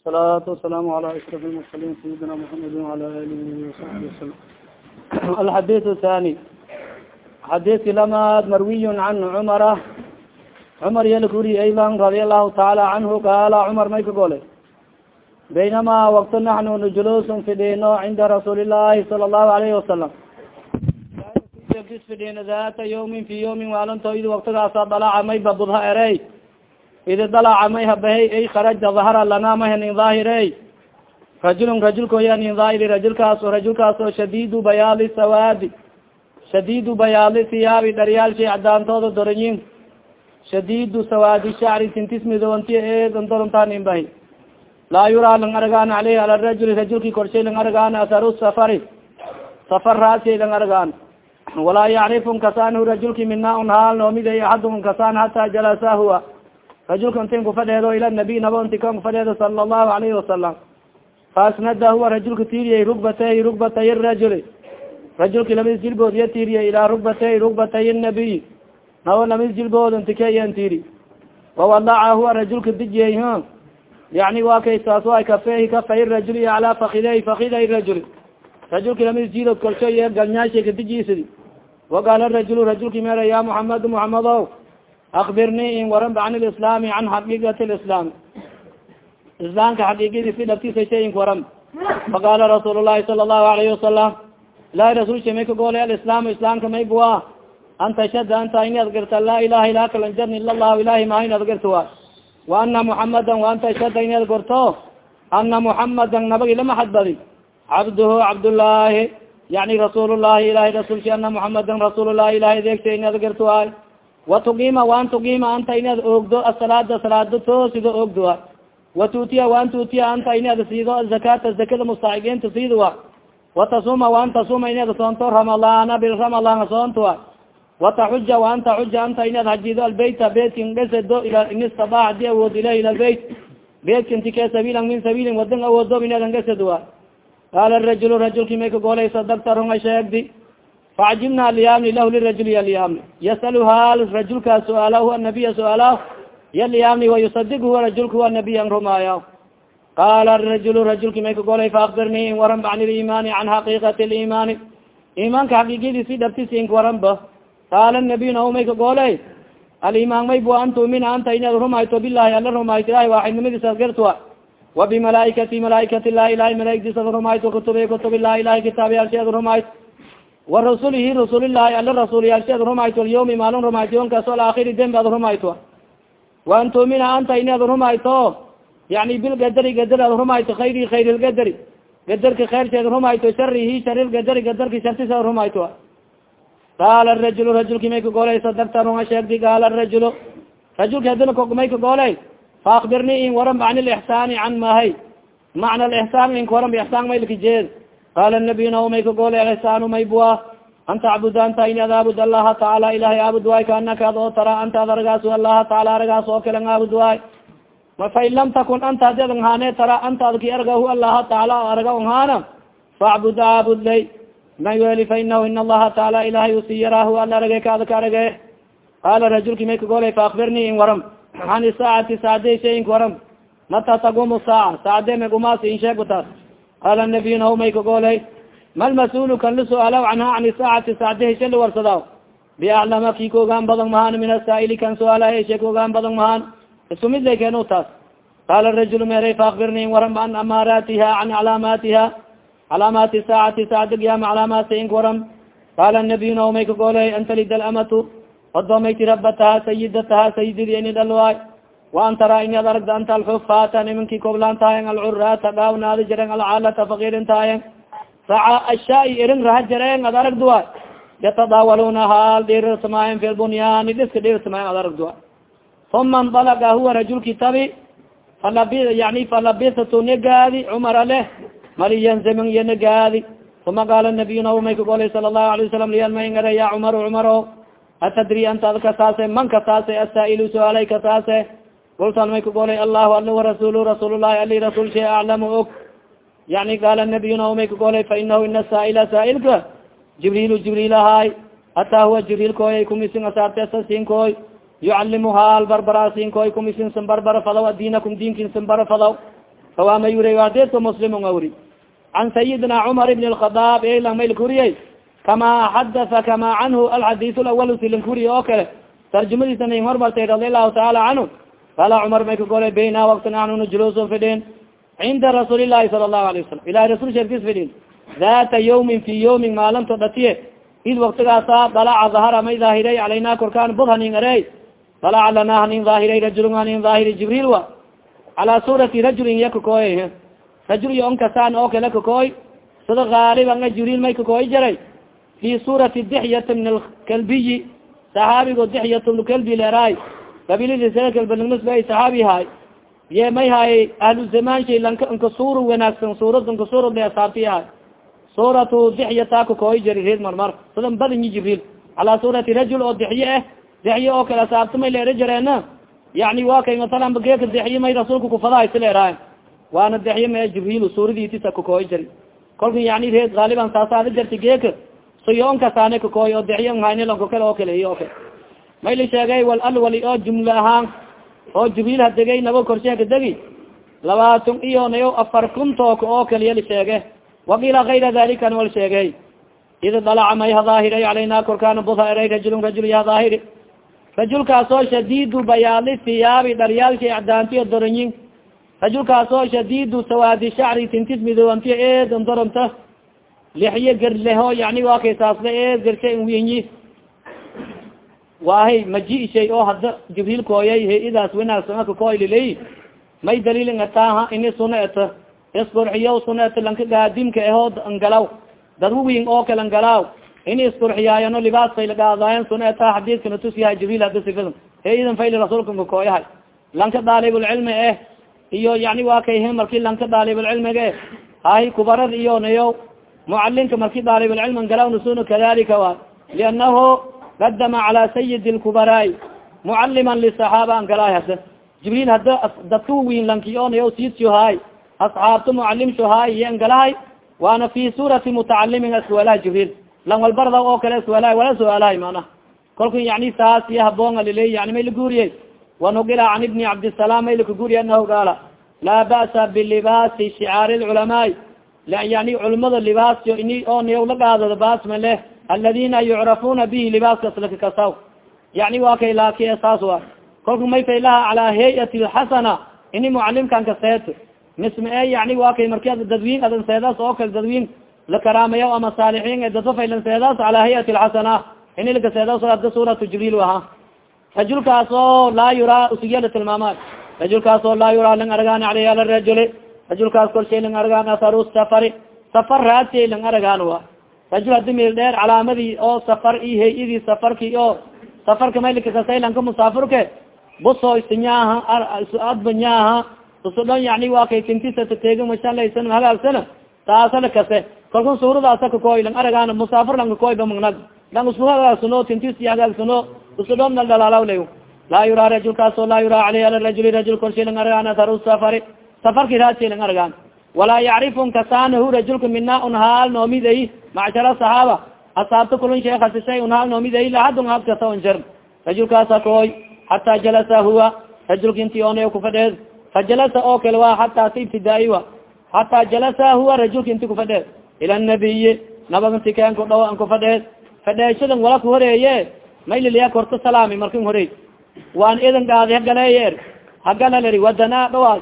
الصلاة والسلام على أشرف المرسلين سيدنا محمد وعلى آله وصحبه وسلم الحديث الثاني xadiidki lamaad marwiy can cumara cumar yalkuri aylan radi allahu taala canhu qaala cumar may ka gole baynama wakti naxnu julusun fidhino cinda rasuuli llahi sala allahu alayhi wasalam fidhino data yawmin fi yawmin waalanto id waktigaasa dalaca may erey idi dalaca habahey ay kharaja dahara lana mahanin daahirey rajulun rajulkoyanin daahiri rajulkaas rajulkaas oo shadiidu bayaali sawaadi shadidu bayaali siyaabi dharyaalshay cadaantooda doranyin shadidu sawaadi shacri tintismidoonti eedondorontaninbahi laa yuraa lang argaan aleyhi ala rajuli rajulki korshay lang argaan asaru safari safar raasay lang argaan walaa yacrifun kasaanhu rajulki mina un haal noomiday axadun kasaan hataa jalasa huwa. Rajulka intin kufadheedo ila nabiy nabo inti kan kufadheedo sala allahu alayhi wasalam faasnada huwa rajulka tiiriyay rugbatay rugbatay rajuli. Rajulki lamis jilbood ya tiriya ilaa rugbatay rugbatay nabiy nabo lamis jilbood intikeyan tiri wawadaca huwa rajulka dijiyay h yani wa kay saas kafehi kafay rajuli alaa fakiday fakiday rajuli. Rajulki lamis jidood kolsho ye galnyaashay kadijisidi waqaala rajulu rajulki mera ya muxamed muxamedo akbirnii in waran ba can lislaami can xaqiiqati lislaam islaamka xaqiiqidi si dhabtisa shayin waran faqaala rasuul llahi sala allahu alayhi wasalam ilahi rasulsha may kagoolay alislaam islaamka may bua an tashhada anta in adgarta laa ilaha ilaa kalanjarn ila lahu ilahi maha in adgarta wa wa ana muxamadan wa an tashhada in ad gorto ana muxamadan nabagi lama xadbadi cabduhu cabdullaahi yani rasuul llahi ilahi rasulshi ana muxamadan rasuul llahi ilahi adeegsa in adgarta waay wa tuqiima waan tuqiima anta inaad oogdo asalaada salaado toosido oogdo wa wa tuutiya waan tuutiya anta inaad siido zakata zakada mustaaxiqiinta siido wa watasuma waan tasuma inaad soonto ramadaana bil ramadaan soontoa wataxuja waan taxuja anta inaad hajido albeyta beytkin gasedo in istaba haddii awood ilah ila beyt beytkin tike sabiilan min sabiilin wadan awoodo inaadan gasedoa qaala rajulu rajulki may kagoolay sadagta runga sheegdi faacjibna liyamni lahu lirajuli yalyamni yasalu hal rajulkaa suaalahu anabiya suaalah yalyamni wayusadig huwa rajulka huwa nabiyan rumaaya qala rajul rajulki may kagolay faakbirni in waran ba an limaani can xaqiiqati limaani imaanka xaqiiqadiisi dhabtisi ink waran ba qaala nabiy nao may kagolay alimaan may bua an tuumina anta inaad rumayto bilahi ala rumayto ilahi waaxidnimadiis ad bimalaaikati malaaikati lahi ilahi malaaigdiis ad rumayto kutubi kutubi lahi ilahi kitaabyaalshi ad rumayto wa rasulihi rasulillahi ala rasulyaalshi ad rumayto alyawmi maalin rumayto yonkaas alaakhiri dembi ad rumayto wa an tuumina anta inaad rumayto yani bilgadari gadar ad rumayto khayri khayr lgadari gadarka khayrseed rumayto sharihi shari lgadari gadarka shartis ad rumayto qaala rajul rajulki may kagoolay sadagta runga sheegdi qaala rajul rajulki hadina may kagoolay faakbirni in waran an lixsaani can mahay macna lixsaan ink waran ixsaan maylkajeed qaala nabiy nao may kagoolay ixsaanu may bua an tacbud anta in ad aabud allaha tacaala ilahay aabud waay kaanaka ad oo tara anta ad argaas allaha taala argaas oo kale aabud waay fain lam takun anta adi adan haane tara anta adki argahu allaha taala arga haana facbud aabud lay may weli fa inahu in allaha taala ilahay usi yaraahu ala arage ka arage qaala rajulki may an isaacati saade shayin waram mata tagumu saaca saade megumaasi in sheego taas qaala nabiy nahu may kagolay mal mas'uulu kan la su'aalaw canha an isaacati saade heshe la warsadaw biaclama ki kaogaan badan mahaan min asaa'ili kan su'aala heshe kaogaan badan mahaan isku mid lay keenu taas qaala rajul meray faakbirni waram an amaaraatiha can calaamaatiha calaamaati saacati saacada giyama calaamaati ink waram qaala nabiy nao may kagolay antalid alamatu odomayti rabataha sayidataha sayididi ini dhalwaay. Wa an taraa ini ad aragda anta alxufaata nimanki koblaan tahayen alcuraata dhaawnaadi jaren alcaalata fakirin tahayen raca ashaai irin raha jareen ad aragduwa yatadaawaluna haal dhiirsamayen fi lbunyaani dhiska dhiirsamayen ad aragduwa uma ndalaga huwa rajulki tabi falabi yani falabisatu nagaadi cumara leh maliyan zaman iyo nagaadi uma qaala nabiyuna may kagolay sala allahu alay wasalam liyanmaingare ya cumaru cumaro atadri anta ad kasaase man kasaase asaa'ilu su'aalay kasaase kultan may kagolay allahu ala warasulu rasuul llahi ali rasuul shay aclamu og yani qaala nabiyuna may kagolay fa inahu ina saaila saailka jibriilu jibriil ahaay hataa huwa jibriil kooyay kumisin asaarte asasin kooy yucalimuhaa albarbarasin koy kumisinsan barbara fadaw diinakum diinkinsan bara fadaw fawama yuri adeedka muslimun awri can sayidina cumar ibn lkhadaab elan kama xadaa kama canhu alxadiis lawal silin kuriye oo kale tarjumadiisa nain hormartay radi allahu taala canhu kala cumar may ka golay bayna wakti naxnuna juluuso fidhin cinda rasuuli lahi sala allahu alayه wasalam ilahi rasul sheerkis fidhin data yawmin fi yawmin maalinto dhatiye id waktigaasa dalaca dahara may daahiray calayna korkaan bud hanin arey dalaca lana hanin daahiray rajulun hanin daahiri jibriil wa calaa suurati rajulin iya kakooy rajul iyo on kasaan oo kale kakooy sida gaaliban a jibriil may kakooy fi suurati dixyat min alkalbiyi saxaabigo dixyat lkalbi leeraay kabilidiskalbanignisba saxaabi haay ye may haay ahlu zamaan shay lanka inka suur wanaagsan suurad inka suurad le asaabti ahay suuratu dixyata kakooy jari reed marmar sidan badinyi jibriil calaa suurati rajul oo dixye ah dixye oo kale asaabta may leera jareena yani wa kay masalan bageeka dexye may rasuulka kufadahay si leeraay waana dexye ma jibriil suuradiitisa kakooy jari kolka yani reed gaaliban saasaada jarti geeka kakooy oo dexye haynilonka kale oo kale iyo o kale. May la sheegay wal alwali oo jumle ahaan oo jibriil hadegay nabo korsheha kadegi labaatan iyo nayo afar kuntooka oo kaliya la sheege wakiila kayra dalikan wal sheegay. Ida dalaca may hadaahiri calayna korkaana budha eray rajulun rajul ya daahiri rajulkaasoo shadiidu bayaali thiyaabi dharyaalki acdaantiyo doranyin rajulkaasoo shadiidu sawaadi shacri tintis midoobantiyo eedan doranta lixye gerleho yani waa kay saasle eed gersha winyi waahay maji shay oo hadda jibriil kooyay he-idaas winaagsanaka koyliley may daliilin ataaha ini suna eta isqurxiyo suna eta lanka gaadimka ahoo angalaw dadwawin oo kale angalaw ini isqurxiyaayano libaas faylagaadaayan suna eta xadiidkana tusyahay jibriil hadda sifada he-idan fayli rasuulka ka kooyahay lanka daalibulcilmi eh iyo yani waa kay marki lanka daalibulcilmiga eh hay kubarad iyo nayo mucalinka marki daalibulcilmi angalawna suna kadalika wa liannahu kadama cala sayid lkubaraai mucalima lisaxaaba angalaay hada jibriil hada dadka win lankiyonayo siidsohaay asxaabta mucalimshohaay iyo angalahay waana fi suurati mutacalimin aswalaha jibriil lang walbarda oo kale aswalaha wala suaalahay manaha kolka yani saas iyo haboonga liley yani may la guuriyey wanugila can ibni cabdisalaam may laka guuriye anahu gaala yani culimada oo niyaw la qaadado baas ma leh aladina yucrafuna bihi libaaskaas lakakasaw yani waa kay laaki saas wa kolka may faylaha calaa hayati lxasana ini mucalimkan kaseeto misma e yani waa kay marki dadwin adan seedaas oo kale dadwin lakaraamayo ama saalixiin e dadfa faylan seedaas calaa hayati lxasana ini lakaseedaas ada suuratu jibriil ahaa rajulkaas oo laa yuraa usigya tilmaama rajulkaas oo laa yuraa lang argaan aleyh ala rajuli rajulkaas korshay lang argaan aharu safari safar raadsiy lang aragaan wa. Rajul hadi mil dheer calaamadii oo safar i hay'idii safarki oo safarka maylkakasaylanka musaafirke buso isinyaaha adbanyaaha usudhon yani waa kay kintisatateega mashalaysan hagaagsana taasala kase. Kalkun suuradaasa kakoy lang aragaan musaafir lang kakoy bamagnag lang usku hagaagsano tintisi hagaagsano usudhon nal dhalaalaw laa yuraa rajulkaasoo laa yuraa aleyh ala rajuli rajul korshay lang aragaan atharu safari safarki raasay lang aragaan walaa yacrifun kasaanahu rajulka mina un haal noomiday macshara saxaaba asaabta kulun sheekasishay un haal noomiday lahadun hadkasa un jar rajulkaasa kooy hataa jalasa huwa rajulka inti oonay kufadheed fajalasa oo kale waa hataa si ibtidaai wa. Hataa jalasa huwa rajulka inti kufadheed ila nabiyi nabaganti keenku dhaw an fadheeshadan wala ku horeeye mayliliya korta salaami markan horey waan idan gaadi hagaleeyer hagalalari wadanaa dhawaas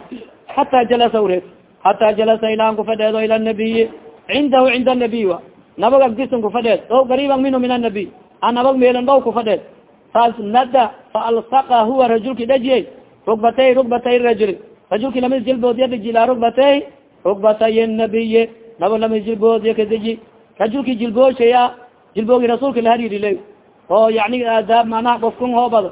hataa jalasa ureed hataa jalasa ilaan kufadheedo ila nabiyi cindahu cinda nabiy wa nabag agdisan kufadheed o gariiban minhu min anabiy a nabag meelan dhow kufadheed saas nada faalsaqa huwa rajulki dhajiyey rugbatay rugbatay rajuli rajulki la mid jilboodya dhiji ilaa rugbatay rugbatay nabiyi nabo la mid jilboodya kadeji rajulki jilbooshaya jilboogi rasuulka laharirila oo yani aadaab manaha qofkun hoobad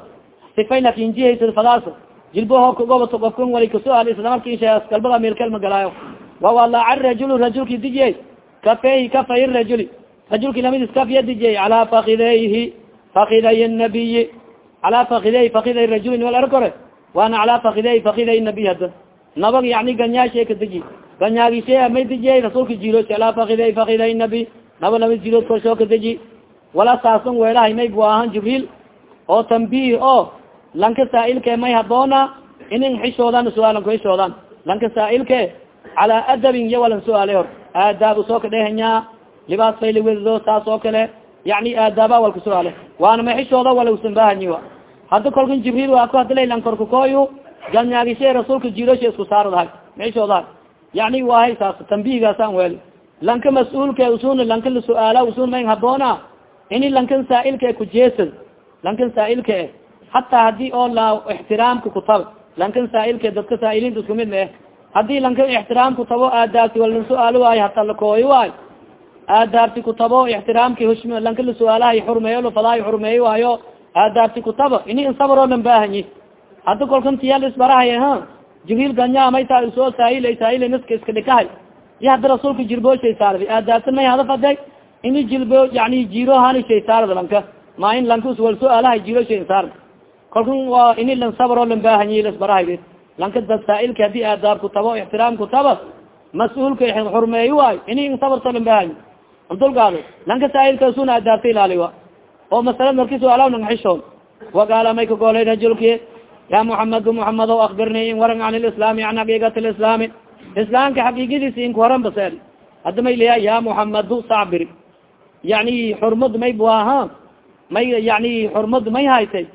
sifayna kinjihaysa fadaas jilboho kagobato qofkan wali kasual islamarkiisha galbada meelkelma galaayo. Wawalaca rajul rajulki dijiyey kafeyhi kafay rajuli. Rajulki lamidis kafya dijiyey calaa fakidayhi fakiday nabiyi calaa fakiday fakiday rajulin wal arkore waana calaa fakiday fakiday nabiy hada nabag yani ganyaashe ka deji ganyaagishe may dijiyey rasuulka jirood calaa fakiday fakiday nabi naba la mid jirood korshoo ka deji wala saasan weelahay may bu ahan jibriil. Oo tambih o lanka saailke may haboona inin xishoodan suaalan kuxishoodan lanka saailke calaa adabin iyo walan suaale hor. Aadaab u soo kadhehanya libaas fayliweddo saas oo kale yani aadaaba walka suaale. Waana may xishooda wala usanbahanyi a hadda kolkan jibriil waa ku hadilay lan korkakooyu galnyaagishe rasuulka jirosha isku saaradahay maxishoodahay yani wahay saas tambihigaasan weli lanka mas'uulka usun lanka la su'aala usun mayn haboona ini lankan saailka kujeesad lankan saailka e hataa haddii oo la ixtiraamka kutaba lankan saailka dadka saailiinta isku mid mae haddii lankan ixtiraam kutabo aadaabti wala su'aalo waayo hataa lakooyo waayo aadaabti kutabo ixtiraamki hushm lanka la su'aalahay xurmeeyo lafadahay xurmeeyo waayo aadaabti kutaba ini insabaro lan baahanyi. Hadda kolkan tiyal isbarahay ha jibriil ganya may taa soo saail saail naska iska dhikahay. Iyo hadda rasuulka jirbooshay saarda aadaabtan may hada faday? Ini jilbo yani jiro hani shay saarda lanka. Ma in lanka wal su'aalahay jiro shay saarda kolkan waa ini lan sabro lan baahanyi lasbarahay lanka dad saailka haddii aadaab kutabo ixtiraam kutaba mas'uulka xurmeeyo waayo ini insabarto lan baahanyi dulgaado lanka saailka suna aadaabta ilaali wa oo masalad marki su'aala nang xishoon wagaala may ka goolay rajulki ya muxamadu muxamado akbirni in waran an lislaami an xaqiiqat lislaami islaamka xaqiiqadiis inku horan basel hadda may leya ya muxamadu sacbir yani xurmad may buaha may yani xurmad may haytay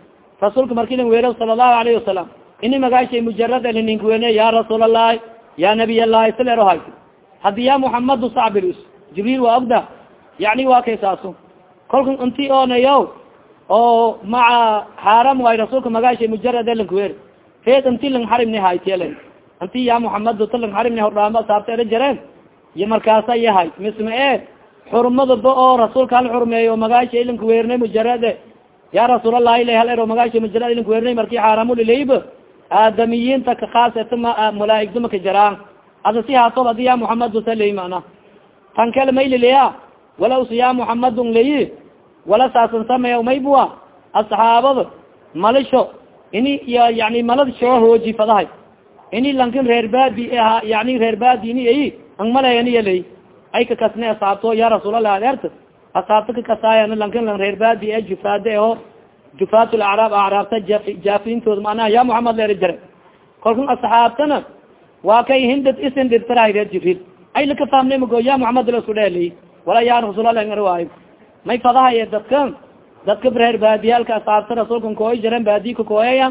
rasuulka marki ling weero sala allahu alayhi wasalam ini magaashay mujarad ninka wene ya rasuul allahi ya nabiy allahi silero hayta haddi ya muxamadu sacbir jibriil waa ogda yani waa kay saaso kolka inti oonayo oo maca xaaram waay rasuulka magaashay mujarad elankuwer feed inti lang xarimni haytiyelen inti ya muxamadu ta lang xarimni hordhaamo saabta era jareen. Iyo markaasa yahay misma e xurmadaba oo rasuulka hal xurmeeyo magaasha ilanka weernay mujarade ya rasuulallahi la hal ero magaasha mujarad ilanka weernay marki xaaramulilayb aadamiyiinta kakhaaseta ma malaaigda maka jaraan. Ada si haatob adi ya muxamadu sa ley mana tan kale maylilaya wala usa ya layi wala saasan sameya maybua asxaabada malisho ini yani malad shoo hooji fadahay. Ini lankin reer baadi aha yani reer baadi ini lay ay kakasne asaabto ya rasuulallah adeerta asaabta kakasaayan lankin lang reer baadi e jufaade aho jufaat lacraab acraabta jaafintooda manaha ya muxamed leer jare kolkan asxaabtana waa kay hindad isin dhirtarahay reer jibriil ay laka faamnay mago ya muxamed la isku dheelay wala ya rasuulallah ngar waayo may fadahaye dadka dadka reer baadiyaalka asaabta rasuulkan kooy jaren baadiy ka kooyaya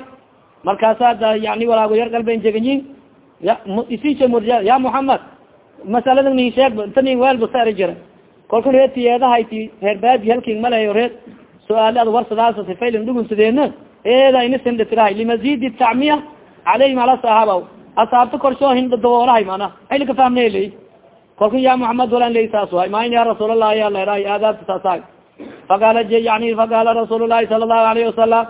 markaasa yani walaago yar galben jeganyin ya isisha murja ya muxamed masalada nin sheeg inta nin weelba sa eri jira kolka reer tiyeedahayti reer baadi halkin malayo reer su'aale ad warsadaas sifaylin dhugunsadeena eeda inisin dhitirahay limazidi tacmiya caleyhim ala sahaaba asaabta korshoo hinda daboolahay mana aylaka fahmnay ley. Kolka ya muxamed walan ley saas waay. Main ya rasuul allahi ya leerahay aadaabta saasaay faqaala yani faqaala rasuul llahi sala allahu alayhi wasalam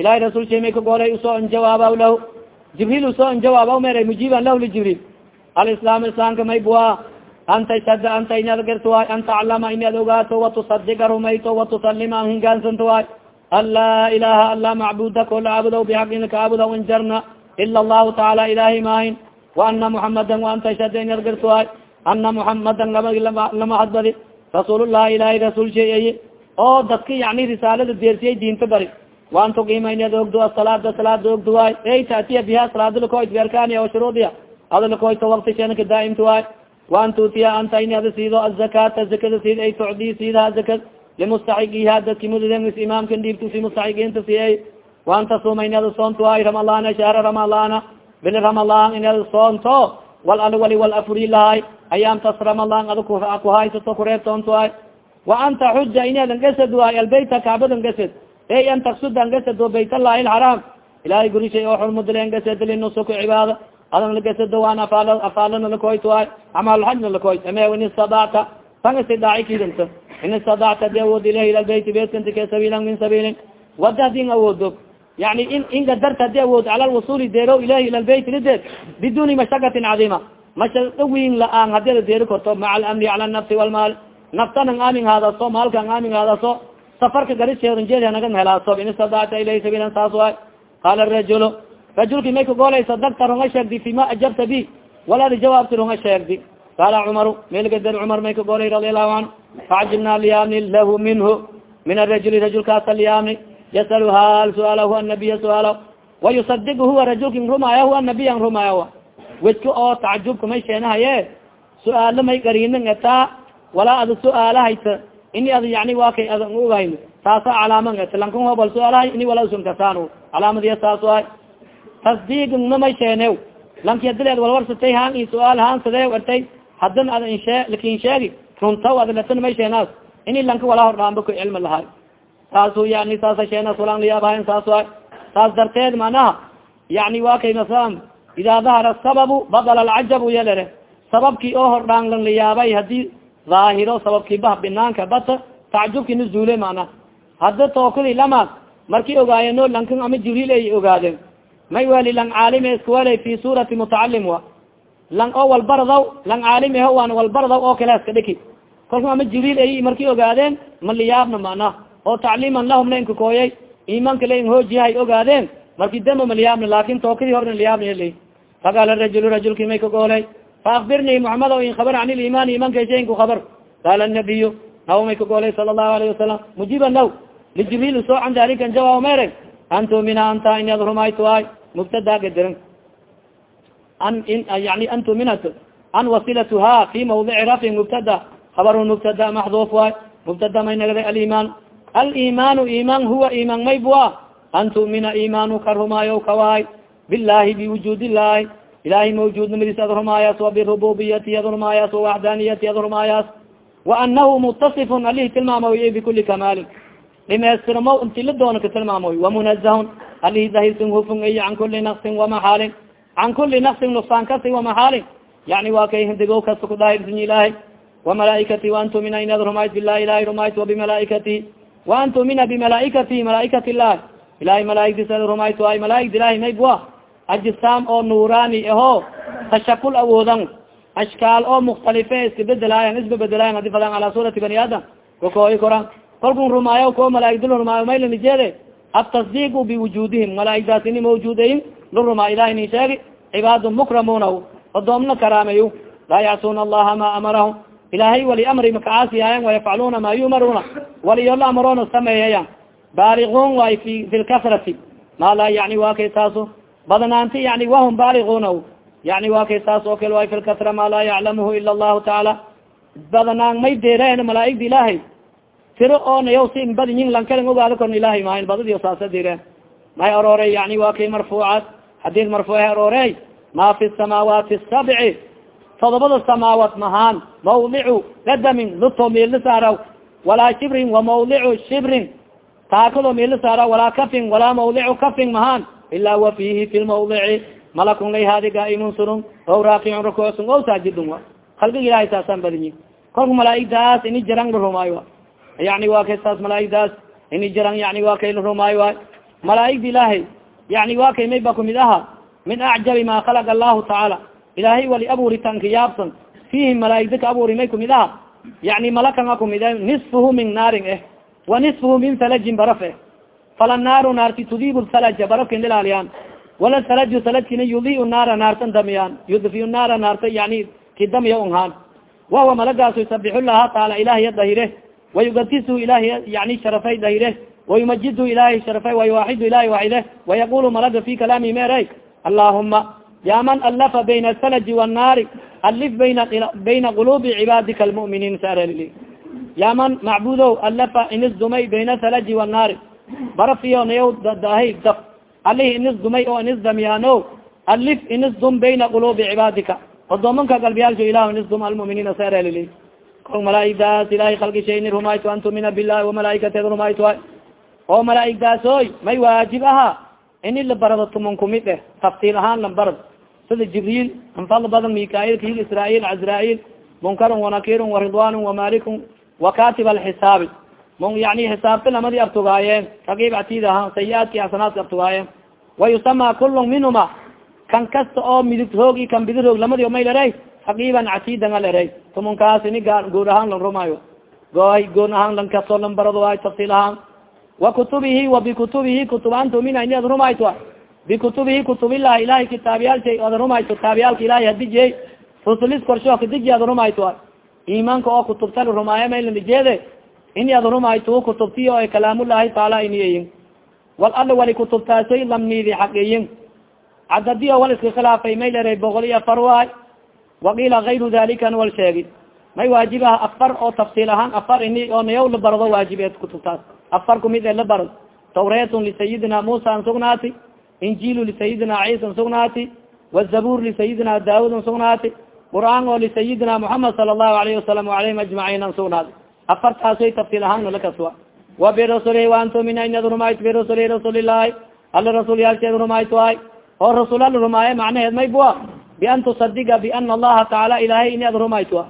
ilahay rasuul shemay ka goolay u soo injawaabaw lahu. Jibriil u soo injawaabaw meray mujiiban lahu lijibriil alislaam islaamka maybua anta shada anta inaad garta waay an taclama inaad ogaato watusadiga rumayto watusalima an hingaansanto waay an laa ilaha alla macbuda ko la caabudaw bixaqin kaabuda injarna ila allahu taala ilahay maahin wa ana muxamadan wa anta shada inaad garta waay ana muxamadan lama hadbadi rasuulullahi ilahay rasuul sheeeye oo dadka yani risaalada deersiyay diinta bari waan tuqiima inaad ogdo asalaada salaada ogdo waay ey taatiya biha salaada lakoyt biarkaaniya o shuruudiya ada lakoyto wakti shanka daaimta waay waan tuutiya anta in ada siido azakata zakada siid ay tucdii siidaha zakad limustaxigiha dadki mudadens imaamkan dhiibtusi mustaxigiinta siyay waan tasuma in ada soonto waay ramadana shahra ramadana bili ramadan in ada soonto wal al wali wal afuri lahay ayaamtas ramadan ada kuhaysato kureebtoonto waay wa anta xuja inadan gasad waay albayta kacbadan gasad ey an taksudan gasado bayt allahi alxaraam ilahay gurishay oo xurmudilen gasad linusuku cibaada adan lagasado waan afaal afaalana lakoyt waay amalxajna lakoyt ame in istadacta tan istidaaci kidanta in istadacta adi awood ilahi ila lbeyti beeskantike sabiilan min sabiilin wada hadin awoodo yani in in gadarta haddii awood cala deero ilahi ila lbeyt lideed biduni mashakatin cadiima mashaqo wiin la'aan haddii ada deeri korto maca alamni cala nafsi walmaal naftanan aamin haadaso maalkan aamin haadaso safarka garisheedanjeedanagan helaaso in istadacta ilahi sabiilan saas waay qaala rajulu rajulki may kagolay sadagta runga sheegdi fima ajabta bi? Waladi jawaabti runga sheegdi. Qaala cumaru melgader cumar may kagolay radi allahu canhu facajibna liyaamni lahu minhu min arajuli rajulkaasa liyaamni yasal hal sualahu anabiya suaala wayusadiq huwa rajulkin rumaya huwa nabiyan rumaya wedka oo tacajubka may sheenahaye su'aalo may gariinin etaa walaa ada su'aalahayta ini ad yani wa kay adan ogayn taasa calaaman et lankan hobal su'aalahay ini wala usun calaamadiya saas ay tasdiigna may sheenew. Lanki adileed walwarsatay haan i su'aal haan sadee artay hadan ad inshe laakiin sheegi runtaw ad latan may sheenaas. Ini lanka walaa hordhaanba ku cilmi lahay. Saasu yani saasa sheenaas walaan layaabahayn saas ay saas darteed manaha yani wa kay masalan idaa dahara sababu badala alcajabu yalere sababkii oo hordhaan lan layaabay haddii daahiro sababkii bah binaanka bata tacjubki na zuule mana hadda tookadi lamaad marki ogaayeno lankan ama jibriil ay ogaadeen may weli lang caalime iskuweley fi suurati mutacalim wa. Lang oo walbardaw lang caalime waan walbardaw oo kale iska dhiki kolka ama jibriil ay marki ogaadeen ma liyaabna mana oo tacliiman lahum la inkakooyay imanka la in hoojiyahay ogaadeen marki ma liyaabna laakin tookadii horna liyaabna l faqaala rajul rajulki may kagoolay faakbirnii muxamad o in kabar can iliman imanka shaynku kabar qaala nabiyu naw may kagoolay sala allahu alayhi wasalam mujiba naw lijibriil soo can dalikan jawaab mere an tumina anta in ad ay mubtada gadiran an yani an tuminat an wasilatuha fi mawdici rafin mubtada habaru mubtada maxduuf waay mubtada may nagday aliman aliman iman huwa iman may bua an tumina imanu ka rumaayo kawaay bilahi biwujud illahi ilahay mawjudnimadiis ad rumaayas wa birububiyati ad rumaayas wawaxdaniyati ad rumaayas waanahu mutasifun alihi tilmaamay bikuli kamaalin dhimeystirmo inti la doono ka tilmaamoy wamunazahun alihi dahirsin hufun iyo can kuli naksin wamaxaalin can kuli naksin nuksaan kasi wamaxaalin yani waa kay hindigo kasta ku dahirsin ilahay وamalaaikati وan tumina inad rumayt bilahi ilahi rumayt وabimalaikati وan tumina bimalaikati malaa'ikat illahi ilahay malaaigdiis ad rumayt ay malaaigd ilahi maybua ajisam oo nuurani aho tashakul awoodan ashkaal oo mukhtalife iska bedelaayan isba bedelayan adi fadan ala suurati bani aadam kakooyi koran kalkun rumaayo ko malaaigdil rumaayo maylanijeede atasdiiqu biwujudihim malaaigdaas ini mawjudayin la rumaa ilahi nin sheegi cibaadu mukramuna odoomna karaameyo laa yacsuuna allaha ma amarahum ilahay wali amri makacaasiyaayan wayafcaluna ma yumaruna waliyo la amroona sameeyayan baaligun way fi lkasrati ma laa yani wa kay taaso badnaanti yani wahum baaliguna yani wa kay taas oo kale way fi lkasra ma laa yaclamuhu ila allahu tacaala badnaan may deereen malaaigda ilaahay tiro oo nayaw si badyin lankalan ogaado korna ilahay mahayn badadiyo saasa direen may aroorey yani wa kay marfuucaat haddii marfuuc aroorey ma fi samaawaati sabci. Todobada samaawaat mahaan mawdicu gadamin luto meelna saaraw. Walaa shibrin wa mawdicu shibrin. Taakado meelna saaraw walaa kafin walaa mawdicu kafin mahaan. Ila wa fihi fi lmawdici malakun layhaadi gaimun surun o raakicun rakucsun o saajidun wa. Halgiga ilahay saasaan badinyi kolka malaaigdaas ini jarang la rumaayo yani wa kay saas malaaigdaas ini jarang yani wa kay la rumaayo waay malaaigda ilaahay yani wa kay may ba kumid aha min acjabi ma khalaqa allahu tacaala ilahay wali aburitanka yaabsan fihi malaaigda ka aburi may kumid aha yani malakan a kumid nisfuhu min naarin eh wa nisfuhu min salajin baraf eh. Fala naaru naarti tudibu salaja barafkan ilaaliyaan wala salaju salajkina yudiu naara naartan damiyaan yudfiu naara naarta yani kidamiya unhaan wahuwa malagaasu yusabixu laha taala ilahiya dahire wayugatisu ilahi yani sharafay dahire wayumajidu ilahi sharafay wayuwaxidu ilahi waxide wayaqulu malaga fi kalaami mere allahuma ya man alafa bayna asalaji wanaari alif bayna bayna qulubi cibaadika almuminiin sarli ya man macbudow alafa inis dumay bayna salaji wanaari barafiyo nayaw dahay daf alihi inis dumay oo inis damyaano alif inis dum bayna qulubi cibaadika odoomanka galbiyaalsho ilah inis dum almuminiina kol malaaigdaas ilahay kalgishayni rumayto an tumina bilahi wamalaaikateed rumayto oo malaaigdaasoy may waajib aha. Ini la barado tuman kumid eh tafsiil ahaan la barad. Sida jibriil anfal badan mikail kil israail azrail munkarun wanakirun waridwanun wamalikun wakatib alxisaabi mon yani xisaabta lamadi abtugaayeen ragib atid aha sayiaadki xasanaadka abtugaayeen wayusama kulun minhuma kan kasta oo midig roog i kan bidig roog lamadi may lerey ragiban catidan a lerey tumankaas ini gaa goor ahaan lan rumaayo goy goon ahaan lan kasto lan barado ay tafsiil ahaan wa kutubihi wa bikutubihi kutubaan tumina ini ad rumayto bikutubihi kutubilah ilahay kitaabyaalshay ad rumayto kitaabiyaalka ilahay hadijey rusulis korsho kadiji ad rumayto imaanka oo kutubta rumaaya maylandijeede ini ad rumayto kutubti oo kalaamulahi taala iniyayin wal ala wali kutubtaasoy lamniidi xaqiyin cadadiyo wal iska khilaafay may leray boqol iyo afar waay waqiila gayru dalikan wal sheegi may waajibaha afar oo tafsiil ahaan afar ini oo nayaw la barado waajibeed kutubtaas afar kumid ee la barad tawreetun lisayidina musa an sugnaati injiilu lisayidina ciisa an sugnaati wazabur lisayidina daawud an sugnaati qur'aan oo lisayidina muxamed sala allahu alayhi wasalam alayhim ajmaciin an sugnaati afartaasoy tafsiil ahaan lakaswa wa birasulihi waantumina inad rumayt birasulihi rasuulilahi alla rasuul yaalkeed rumayt waay oo rasuul ala macnaheed may bua bian tusadiga biana allaha tacaala ilahay ini ad rumayt wa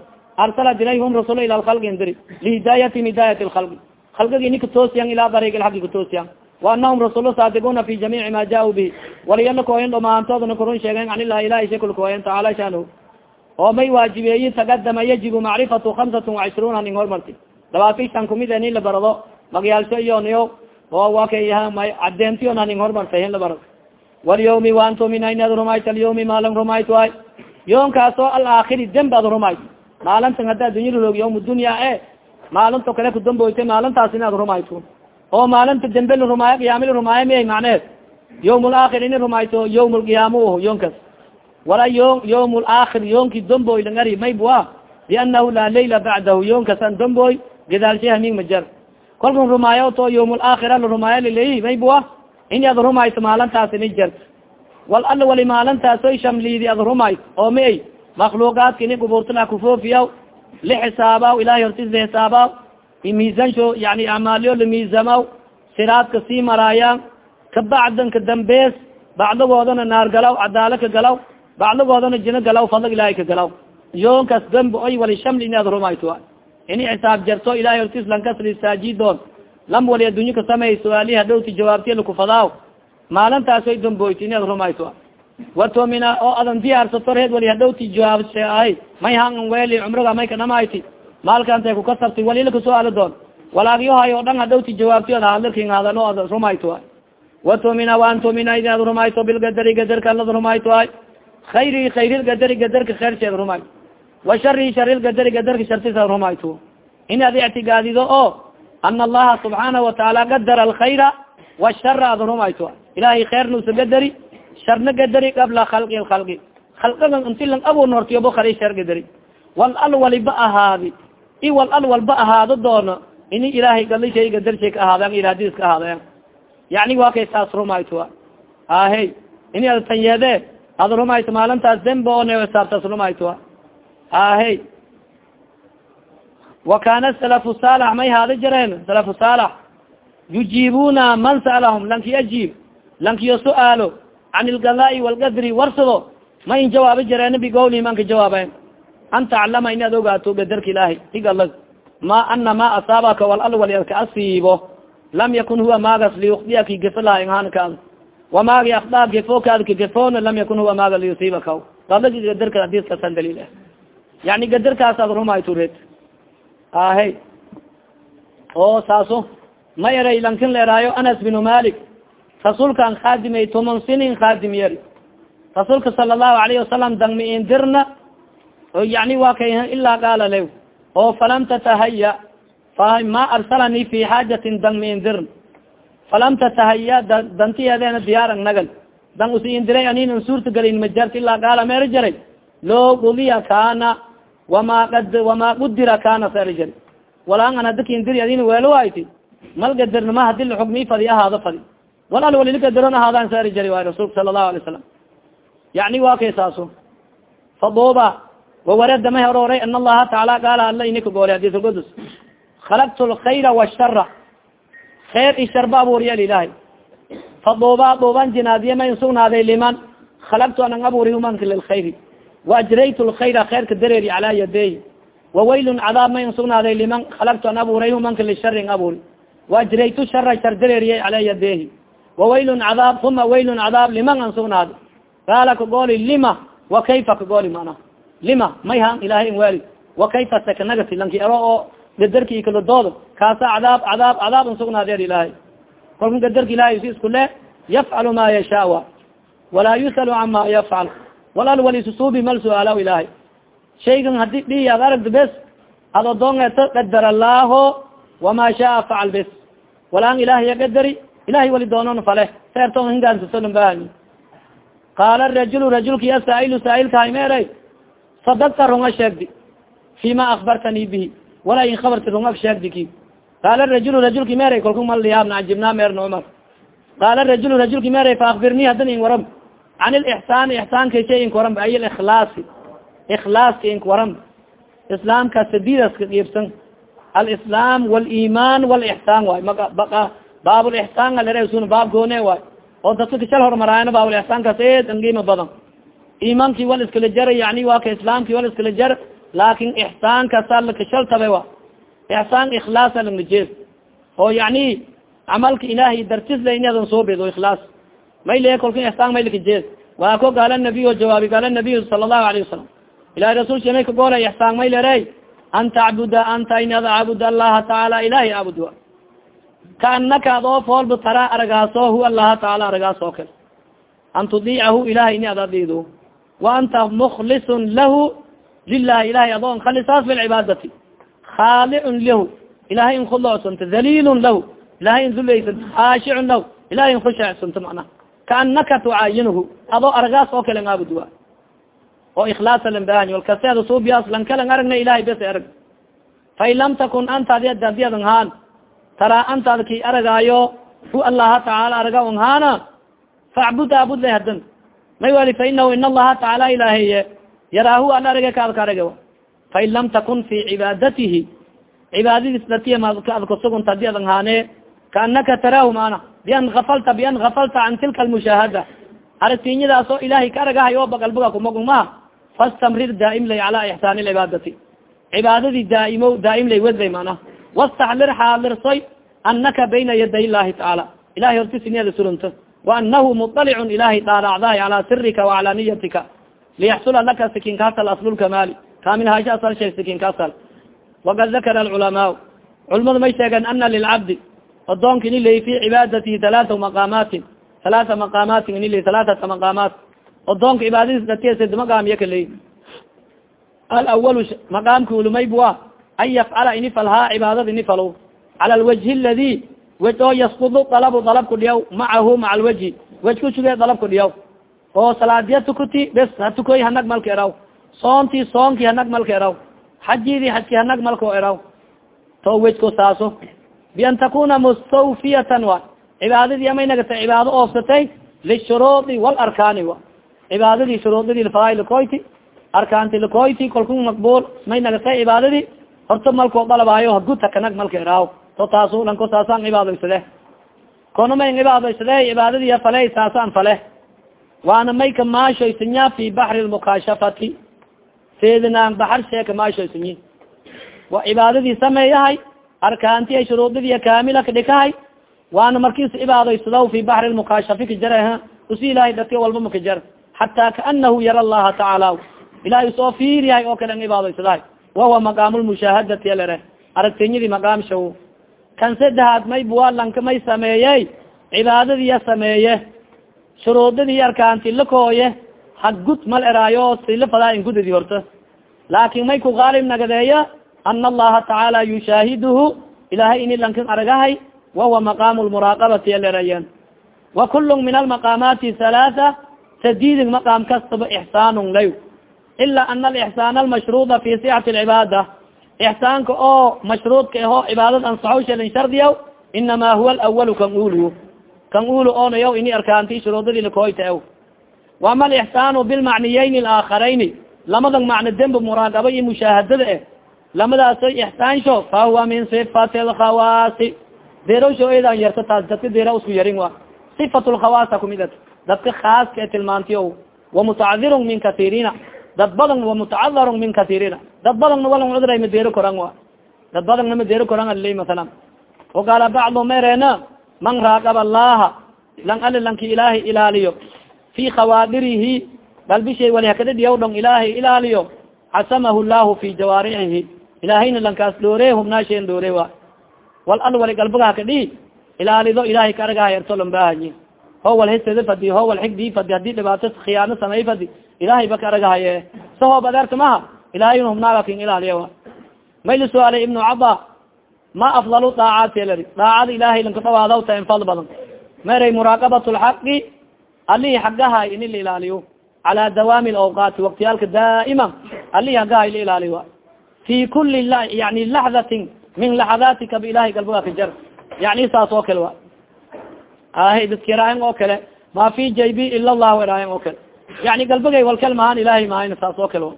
arsala diray hum rasul ila lkhalqi ndiri lihidaayati hidaayat lkhalqi khalqigi ini katoosiyan ilaa dariig lxaqi katoosiyan wa anahum rasulo saadiquna fi jamiici ma jaa bihi waliyala kooyen dhamaantoodna kurun sheegen an ilahi ilahi shakul kooyen tacaala shanuhu oo may waajibeeyi tagadama yajibu macrifatu hamsatun wacishruuna ning hormarti labaatan shan kumid eni la barado magyaalsho iyo niyo oo waa kay cadeentiyo na ning hormartay barado walyawmi waantumina inaad rumayt alyawmi maalin rumayt waay yoomkaasoo alaakhiri dembi ad rumayt maalintan hadda addunyada roog yawm dunya e. Maalinto kale kudamboyta maalintaas inaad rumayto oo maalinta dembe la rumaayo qiyaami la rumaayo miyay macneed yawm laakhir ini rumayto yawm lqiyaama uh yoonkas wala yo yawm laakhir yoonki damboy langari maybua bianahu laa layla bacdahu yoonkasan damboy gadaalshay haming majar. Kolkan rumaayo to yawm laakhira la rumaayo laleeyi maybua in ad rumayto maalintaas ini jert wal alla wali maalintaas shamliidi ad rumayt oo ma ay makluuqaadka ini gubuurtala kufoofiyaw lixisaabaw ilahay hortis laxisaabaw miisansho yani amaalyo lamiisamaw siraadka sii maraayaan kabacdan ka dambees bacdigoodana naar galaw cadaalo ka galaw bacdigoodana jino galaw fadlig ilahay ka galaw. Yoonkas dambi oy wali shamli inaad rumayto ini xisaab jarto ilahay hortis lankaslisaajidoon lam wali addunya ka samey su'aalihi hadhowti jawaabtiya lakufadaaw maalintaas oy damboyto inaad rumayto watomina oo adan diyaarsato reed wali hadhowti jawaabse ahay may han weli cumriga may kanamayti maalkaantay kukasabti walila kasuaalo doon. Walaagyohay oo dhan hadhowti jawaabti ad hadalkin hadalo ad rumayto ay. Watumina waantumina inaad rumayto bilgadari gadarka alad rumayto ay. Khayri khayrilgadari gadarka khersheed rumay wa shari sharilgadari gadarka shartisa rumayto. Inaad ictigaadido oo ana allaha subxaanahu watacaala gadara alkhayra washara ad rumayto ilahay kheernusa gadari sharna gadari qabla khalqi lkhalqi khalqigan inti lang abun hortiyobo kali shar gadari wal al waliba ahaadi i wal al walba ahaado doono ini ilahay gali shay gadar shay ka ahaadaan ilaadis ka ahaadayan yani waa kay saas rumayto ahey ini ad tanyeede ad rumayto maalintaas demba oo nesaabtaas rumayto ahey wa kana salafu saalax may haada jareen salafu saalax yujiibuna man sa'alahum lanki ajiib lankiyo su'aalo can ilgalaa'i walgadri warsado ma in jawaabo jareen bigowlihi man ka jawaaben an taclama inaad ogaato gadarka ilaahay tigalag ma ana ma asaabaka wal al wal ka asiibo lam yakun huwa maagas liyukdiyaki gefalaha inhanka wamaagi akdaa gefookaad ka gefoona lam yakun huwa maaga liyusiibaka dalagi gadarka hadiskasan daliil ah yani gadarkaas ad rumayto red ahe oo saaso ma eray lankin leeraayo anas binu malik rasuulkaan khaadimay toman sinin khaadim yari. Rasuulka sala allahu alayhi wasalam dangmi indirna yani waa kay ilaa qaala lew. Oo falam tatahaya fa ma arsalanii fi xaajatin dangmi indirn falam tatahaya dantiyeedeena diyaaran nagal. Dang usi indiray anin suurta galin ilaa qaala meera jaray. Loo gudiya kana wama wama qudira kana sar jari walaan an hadaka indiri adin weelo ayti mal gadarnama hadi laxugmi fadi ahaado fadi walal walilagadoron ahaadaan saari jari waay rasulka sala allahu alay salam yani waa kay saaso faduuba wawarada may orooray an allaha tacaala qaala ala ini ka goolay hadis lqudus khalaqtu lkhayra washara kheer i sharba abuuriya lilahi faduuba duuban jinaadiye may sugnaaday liman khalaqtu anan abuuri humanka lilkhayri waajraytu lkhayra kheerka dareeri calaa yadeey wawaylun cadaab may sugnaaday liman khalaqtu an abuuray humanka lisharin abuuri waajraytu shara shar dareeriye calaa yadeehi wawaylun cadaab uma waylun cadaab liman an sugnaadi qaala kagooli lima wa kayfa kagooli mana lima may han ilahay in weli wa kayfa sakanagati lanki ero oo gadarki kala doodo kaasa cadaab cadaab cadaab an sugnaadeer ilahay kolka gadarka ilahay si isku le yafcalu ma yashaa walaa yus'alu cama yafcal walal walisusuubi mal su'aalaw ilahay shaygan haddii dhi ad aragda bes ad odoongeto qadar allaaho wama shaa facal bes. Walaan ilahiya gadari ilahay wali doonon fale. Seerto hingaansasolon bahanyi qaala rajulu rajulki ya saailu saailkahay meeray sadagta runga sheegdi. Fima akbartanii bihi walaa in kabarti rungag sheegdiki qaala rajulu rajulki meeray kalku malyaabna ajibnaa meerna cumar qaala rajulu rajulki meeray faakbirnii hadan in waram can lixsaani ixsaanka shay ink waran ay likhlaasi ikhlaaska ink waran islaamka sadidaska dhiibsan alislaam waliman walixsaan waay maa baabulixsaan alresun baab goone waay oo dadka kashal hormaraayana baabulixsaankaas eed angiima badan imankii wal iskala jara yani waa ka islaamki wal iskala jar laakin ixsaankaasa lakashal tabe wa ixsaan ikhlaasa langnajeed oo yani camalka ilaahay dartisla inadan soo beed o ikhlaas may le kolka ixsaan may lakajeed waa ko gaala nabiy jawaabi gaala nabiy sala allahu alayhi wasalam ilahi rasul shamay ka goolay ixsaan may lere an tacbuda anta in ad acbud allaha tacaala ilahi abud kaanaka adoo foolba tara aragaaso hu allaha taala aragaas oo kale an tudiicahu ilahay ini ad adido wa anta muklisun lahu lilahi ilahay adoo nkalisaas bilcibaadati khaalicun lahu. Ilahay in khuloocsanta daliilun lahu. Ilahay in duleysanta khaashicun lahu. Ilahay in khusheecsanta macnaha kaanaka tucaayinhu adoo aragaas oo kale ngaabud wa oo ikhlaasa lan bahanyi walkaseeda suubiyaas lankalan aragna ilahay bes arag fain lam takun antaad adiadan haan taraa antaad ki aragaayo hu allaha tacaala araga on haana facbud aabud lay hadan may wali fa inahu in allaha tacaala ilaaheye yaraahu ala arage kaad ka arage fain lam takun fi cibaadatihi cibaadadiis datiya maad kusugunta adi adan haane kaanaka taraahu maana bian afalta bian afalta can tilka almushaahada aragtinyadaas oo ilahay ka aragahay oo bagalbaga kumagum maha fastamrir daaim lay cala ixsaan lcibaadati cibaadadii daaimo daaim lay wedlay mana wastaxlir xaalirsoy anaka bayna yaday illahi tacaala ilahay hortisineeda surunto waanahu muطalicun ilahay dhaalacdahay calaa sirika wacalaniyatika liyaxsula laka sikinkasal aslulkamaali kaamil haasha asal sheeg sikinkasal waqad dakara alculamaau culamadu may sheegeen ana lilcabdi odoonka ini lay fi cibaadatihi halaata maqaamaatin halaata maqaamaatin ini lay halaaata maqaamaat odoonka cibaadadiis datiya maqaamiya kaley alawalu maqaamka ulumaybua an yafcala ini falhaa cibaadada ini falo cala alwajhi aladi wej oo yaskudu dalabu dalabku dhiyaw macahu maca alwajhi wej ku suge dalabku dhiyaw. Oo salaadiya tukuti bes hatukoy hanag malka eraw soonti soonki hanag malka eraw xajidi xajki hanag malko eraw. To wejko saaso bian takuna mustawfiyatan wa cibaadadii amay nagata cibaado oofsatay lishuruudi walarkaani wa cibaadadii shuruudadii lfaay lakoyti arkaanti lakoyti kalku maqbul may nagatay cibaadadii horta malkoo dalabaayo haguta kanag malka eraaw to taasu lanko saasaan cibaadaysade kono may cibaadaysade cibaadadii fale saasaan fale waana may ka maashoysanya fi baxri lmukaashafati seedinaan baxar sheeka maashoysanyi wa cibaadadii sameeyahay arkaanti ay shuruudadii kaamila kadhikahay waana markiis cibaadaysadaw fi baxri lmukaashafi kajar usi ilahay dhati walba makajar xataa kaanahu yara allaha tacaala ilahay u soo fiiriyahay oo kale an cibaadaysadahay wahuwa maqaamu lmushaahadati alere aragtinyadii maqaamshaw kan sadehaad may bualanka may sameeyey cibaadadiiya sameeye shuruudadii arkaanti lakooye hagud mal eraayo sila fadaa in gudadi horta. Laakin may ku gaalib nagadeeya ana allaha tacaala yushaahiduhu ilahay ini lankan aragahay wahuwa maqaamu lmuraaqabati alerayen wa kul min almaqaamaati halaatha sadidin maqaam kastaba ixsaanun lay ila ana alixsaan almashruuda fi sixati alcibaada ixsaanka oo mashruudka aho cibaadad ansaxo shalin shardiyaw inama huwa alawalu kan ulu kan ulu oonayaw ini arkaanti shuruudadii lakoyta aw wama alixsaanu bilmacniyeyn alaakarayni lamadan macno dembe muraaqaba iyo mushaahadada lamadaasoy ixsaansho fa huwa min sifati alkhawaasi deerowsho edan yarta taas dadka deera isku yarin wa sifat lkhawaasa kumid dadka khaaska tilmaantiyo wamutacadirun min katirina dad badan wamutacadarun min katirina dad badanna walan cudray madeero koran wa dad badanna madeero koran alilay masalan waqaala bacdu mereena man raaqaba allaha lang ali lanki ilaahay ilaaliyo fi khawaadirihi dalbishay wali hakadhadhiyaw dhong ilaahay ilaaliyo xasamahu llahu fi jawaarixihi ilaahayna lankaas dhoore hubnaasheen dhoore wa. Wal al wali galbaga hakadhi ilaalido ilahay ka aragaha ertolon baahayi ho wal hisada fadi ho wal xigdii fadi haddii dhibaato khiyaano samey fadi ilahay ba ka aragahaye sahoob adeerta maha ilaahayna hubnaaga kin ilaaliya may la su'aalay ibnu caba ma afdalu daacaati lari daacada ilahay lanka dhawaadaw ta in fadl badan meray muraaqabat lxaqi alihi xagaha ini la ilaaliyo cala dawaami awqaati waktiyaalka daa'ima alihi hagaha ila ilaaliyo fi kuli yani laxdatin min laxadaatika bilahi galbaga ka jar yani saas oo kale wa ahe dadkiraayan oo kale ma fi jaybi ila llahu iraayan oo kale yani galbagay walkal mahaan ilahay mahayn saas oo kale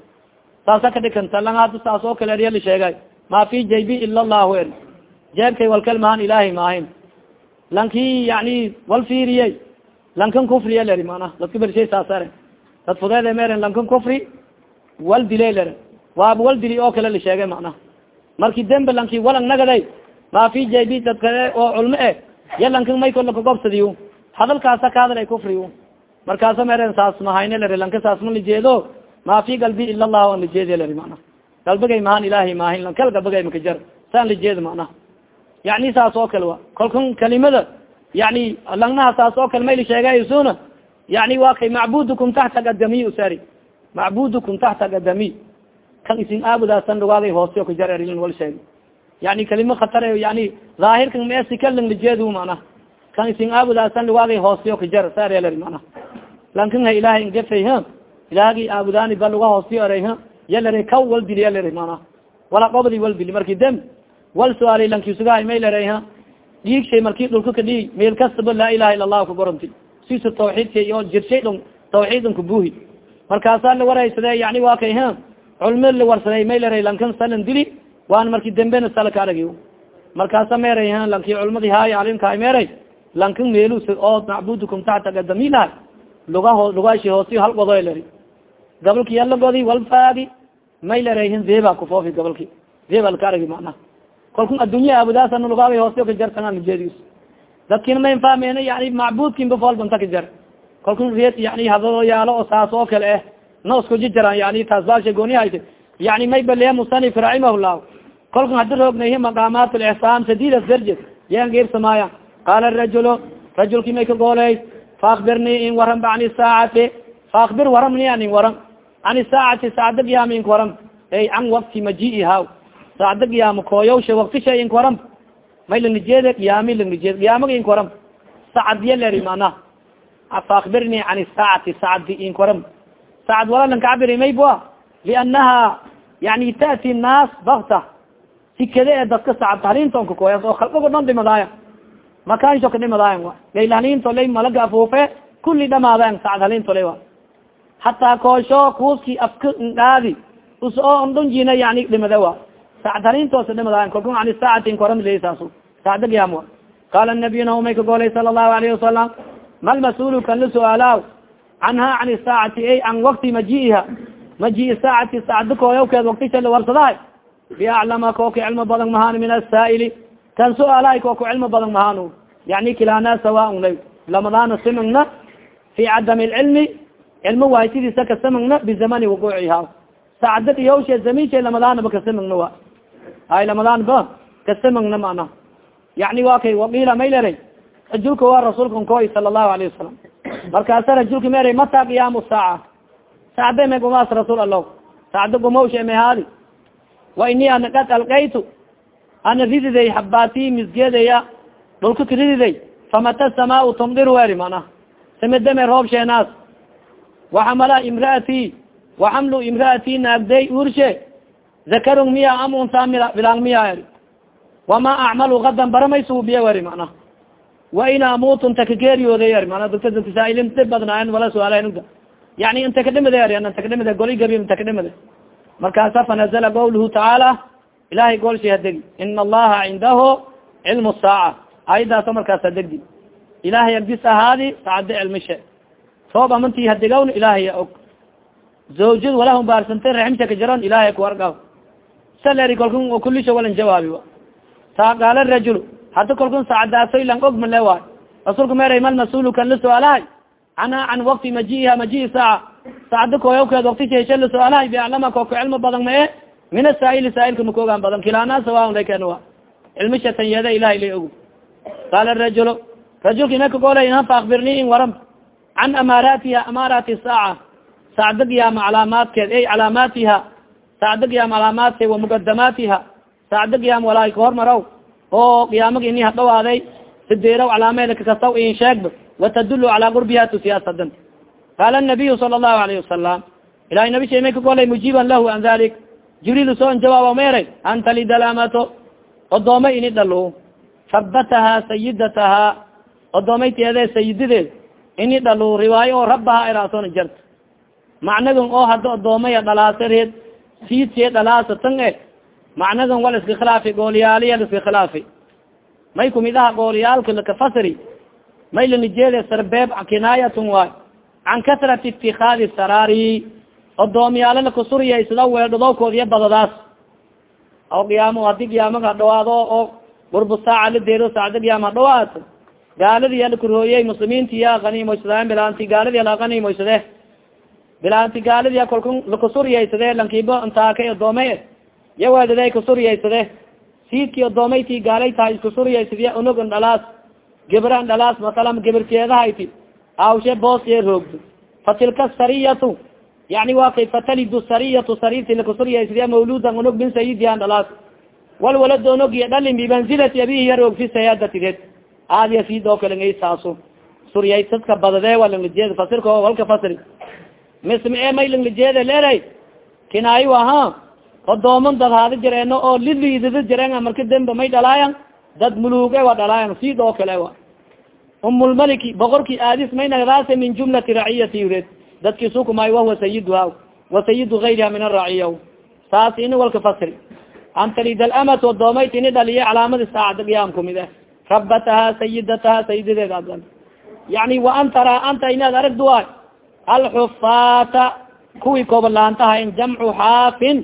saasa ka dhikanta lang hada saas oo kale erya la sheegay ma fi jaybi ila llahu er jeebkay walkal mahaan ilahay maahayn lanki yani wal fiiriyey lankan kufriya leri mana dadka bershay saasare dad fudeede lere waaba wal dili oo kale la sheegay macnaha. Marki dembe lanki walang nagaday ma fi jaybi dad kale oo culmo eh ya lankan may kola hadalkaasa ka hadal ay kufriyo markaasa meren saas mahayne lere lanka saas ma lijeedo ma fi galbi ila llah an lijeediya leri mana galbagay mahan ilahay maahin lankal galbagay makajar saan lijeeda macnaha? Yani saas oo kale wa. Kolkan kalimada yani langnaha saas oo kale mayli sheegaysuna yani kay macbudukum taxta gadami usari macbudukum taxta gadami kan isin aabudaasan dhugaaday hooste kajar erin wal sheeg yani kalima khatar yani zaahirkan meesikalang lijeed mana kan isin aabudaasan dhugaaday hooste kajar saarel mana lankan ha ilahay ngafay ha? Ilaagi aabudaani ba luga hoostiyo eray ha? Yalare kaw wal dili yalare mana wala qobdi wal dili dem wal suaali lankisugahay may lare ha? Dhiig shay marki dhulka ka dhigi meel kastaba laa ilaha ila allahu kagoranti sisa tawxiidka iyo jirshay dhon tawxiidn kabuhi markaasaa la waraysade yani waa kay ha culmo la warsaday may lare lankan salan dili waan marki dambena sala ka aragi markaasa meeray lanki culmadi haay alimkaay meeray lankan meelus oo macbudukum taxta gadamilaha lugaho lugaashi hoosi hal godo lari. Gabalki yalagodi walfaagi may larehin zeba kufoofi gabalki zeba laka aragi macnaha. Kalku addunya aabudaasan lugaabay hoosi ka jartan jeedis dadkina mayn fahmeyna yani macbudkin bafolbanta ka jar kalku reed yani hadalo yaalo oo saas oo kale eh na isku jijaran yani taas baasha gooni hayte yani may baleya musanif raximahullah kalku hadi roognayhi maqaamaat lixsaan sadidas darje yan geebsamaaya qaala rajulu rajulki may ka gooley faakbirni in waran ba an saacati faakbir waramni an in waran an saacati saacda giyaama ink waram ey can wakti majiiha saacda giyaama kooyawsha wakti shay ink waram may lanijeede giyaami lanijeed giyaamaga ink waram sacadiya leri mana faakbirni an saacati sacdi ink waram sacad wala lankacabiri may bua liannaha yani taati naas bakta sikade e dadka sacad halintonka kooyas oo khalqago dhan dhimadaaya makansho ka dhimadayan a layl halintolay malaga afuufe kuli dhamaadayan sacad halintolay a hataa koosho kuuski afka ngaadi us oo ondonjina yani dhimade wa sacad halintoosa dhimadayan kalku an saacati nkoramlesaas sacda giyam a qaala nabiyuna umay ka golay sala allahu alayhi wasalam mal mas'uulu kan la su'aalaaw canha can saacati ay can wakti majiiha. Majii saacati sacda kooyawkeed waktisha la warsadahay. Biaclama kooka cilmo badan mahaan min asaa'ili kan su'aalahay kooka cilmo badan mahaan yani kilana sawaan lay. Lamadana simagna fi cadam lcilmi cilmo waay sidiisa kasamagna bizamani wuquuciha. Sacda iyawshe zaminshe lamadaanaba kasamagna wa ay lamadaan ba kasamagna mana yani wa kay waqiila maylera rajulka waa rasuulka koy sala allahu alayhi wasalam markaasa rajulka meera mata qiyaamu saaca sacda me gumaas rasuul allah sacda gumawshe me haadi. Wa ini ana qad alkaytu ana rididay habaati misgeedaya dhulka karididay famata samaau tumdir weri mana. Samedame roob sheenaas. Waxamala imraati waxamlu imraati naagday urshe. Zakarun miya am unsa bilang miya eri wama acmalu gadan baramaysuubiya weri mana wa in amutu inta kageeriyooday eri mana dib badnaayan wala nugda yani inta kadhimada eri inta kadhimada goli gabi inta kadhimada markaasa fanazla qawluhu tacaala ilahay golsha hadegi. Ina allaha cindahu cilmu saaca ayadaaso markaasa degdi. Ilahay agdis ahaadi sacada cilmishe soob amanti hadegawn ilahaya og. Zawjad walahum baarsantay raximsha ka jaron ilahay kuwargaw saleri kalkun kulisha walan jawaabi saa qaala rajul hada kalkun sacadaasoy lang og male waay. Rasuulka meeray mal mas'uulu kan la su'aalahay canha can wakti majiiha majii saaca saacada kooyawkeed wakti sheshe la su'aalahay biaclama kooka cilmo badan ma e min asaa'ili saailka makoogaan badan. Kilana sawaan laken wa cilmisha tanyeeda ilahay la og qaala rajul rajulka ima kagoolay ha faakbirni in waram. Can amaaraatiha amaaraati saaca. Giyaama calaamaadkeed ey calaamaatiha. Sacda giyaam calaamaadkeed wa muqadamaatiha sacda giyaam walaay kahormarow oo qiyaamagi ini hadhawaaday sideeraw calaameedka kastaw in sheegba watadulu calaa qurbiha tusiyaasadan qaala nabiyu sala allahu alayhi wasalam ilahay nabi shay may ka golay mujiiban lahu an dalik jibriil soo jawaaba meeray anta lidalamato odoomay ini dhalo rabatahaa sayidatahaa odoomayteede sayidadeed ini dhalo riwaayo oo rabaha eraasona jarta. Macnagan oo hadda odoomaya dhalaasareed siidsiye dhalaasatan e macnagan wal iska khilaafi gooliyaaliya iska khilaafi. May kumid aha gooliyaalka lakafasri may lanijeede sarbeeb kinaayatun waay can kasrati itikaadi saraari odoomiyaalo lakasuriya sida weeldhadokoodiya badadaas. Oo qiyaamo haddii qiyaamaga hadhawaado oo gurbu saaca la deero saacda qiyaama hadhawaato gaaladiya lakurooyey muslimiintiya aniimoysade bilaanti gaaladiya la aniimoysade bilaanti gaaladiya kolka lakasuriyaysade lankiibo ntaaka odoomay ya kasuriyaysade siidkii odoomayti gaalay tahay iskasuriyaysadiya unog dhalaas gebra dhalaas masalam geberkeedahayti awshe boos ee roogdo fa tilka sariyatu yani wa kay fatalidu sariyatu sarirti lakasuriyaysadiya mawludan unog bin sayidian dhalaas. Walwalad onogiya dhalin bimanzilati abihi yaroog fi sayadatideed aadiya siid oo kale ngay saaso suriyay dadka badadee waa langlijeeda fasirka walka fasri misma e may langlijeeda leeray. Kinaayo aha odooman dad haada jireeno oo liliidada jireen marka dembe may dhalaayan dad muluge wa dhalaayan siid oo kale wa umulmaliki boqorki aadis may nagdaase min jumlati raciyati ureed. Dadki sukumay wahuwa sayiduha wa sayidu gayriha min araciya saas ini walka fasri antalid alamat odoomayt ini dhaliye calaamadi saacada qiyaam kumid eh rabataha sayidataha sayidadeed adan yani wa an taraa anta inaad aragduwaay alxufaata kuwii koobalaantaha in jamcu xaafin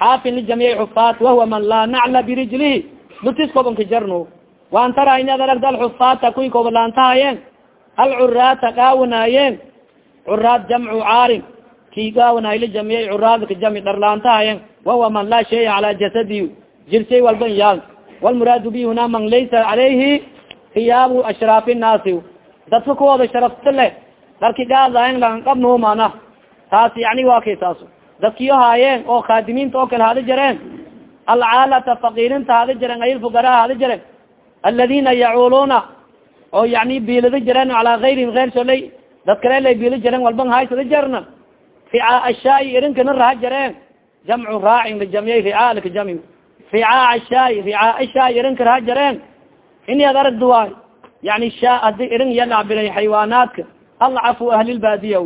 xaafin lijamiic xufaat wahuwa man laa nacla birijlihi lutis kobanka jarno waan taraa inaad aragda alxufaata kuwii koobalaantahayen alcuraata gaawanaayeen curaad jamcu caarin kii gaawanaay lijamiic curaadka jami dharlaantahayen wahuwa man laa shaya calaa jasadi jirshay walban yaal walmuraadu bi huna man laysa calayhi hiyaabu ashraafi nnaasi dadka kuwooda sharafta le darki gaadayen laanqabno mana taas yani waa kay taas dadkiyo haayeen oo khaadimiinta oo kale hada jareen alcaalata fakiirinta hada jaren ay lfugaraa hada jaren aladina yacuuluuna oo yani biilada jareen calaa gayrihim eyr solay dad kale lay biila jareen walban haysada jarna. Ficaa ashaai irinkana raha jareen jamcu raacin lijamyay ricaalka jami ricaa ashaai ricaa ashaai irinka raha jareen ini ad aragda waay. Yani sha hadi irin iya lacbilay xaywaanaadka alcafu ahlilbaadiya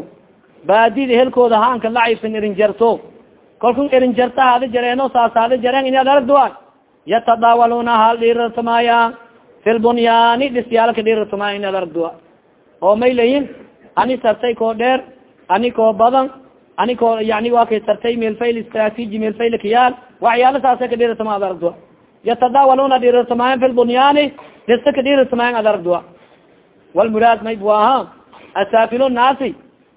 baadida helkooda haanka lacifin irin jarto. Kalku irin jarta hada jareeno saas hada jareen ini ad aragda waay yatadaawaluna hal dhiirartamaaya fi lbunyaani dhisyaalka dhiirartamaaya ini ad aragda waay oo may layin ani sartay koo dheer ani koo badan ani koo yani waa kay sartay meelfayl istraatiji meelfayl kayaal waxyaala saasa ka dhiirartama ad aragda yatadaawaluna dhiirartamaayan fi lbunyaani dhisa ka dhiirartamaayan ad aragda walmuraad may bu aha asaafilo naasi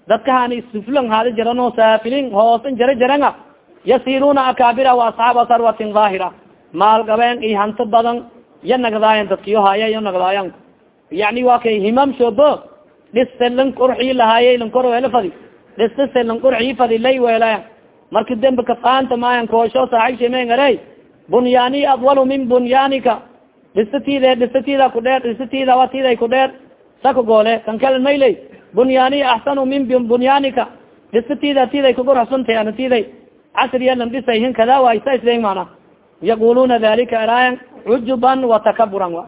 dadka hani suflan hada jarano saafilin hoosan jara jaranga. Yasiruna akaabira wa asxaaba sarwatin daahira maal gabeen i hanto badan ya nagdaayan dadkiyo haya yo nagdaayan yani waa kay himam shobo dhiste lan qurxii lahaaye lan kor weela fadi. Dhistase lan qurxii fadi lay weelaya marka dembe kafaanta maayan koosho saaxibshamengare bunyaani adwalu min bunyaanika dhistatide dhistatida ku dheer dhistatida wa tiday ku dheer. Saka goole kan kale mayley bunyaani axsanu min bunyaanika dhistatida tiday kagurxsuntay ana tiday casriya lan dhisay hin kada wa isa islen mana yaquluna dalika araayan cujuban watakaburan wa.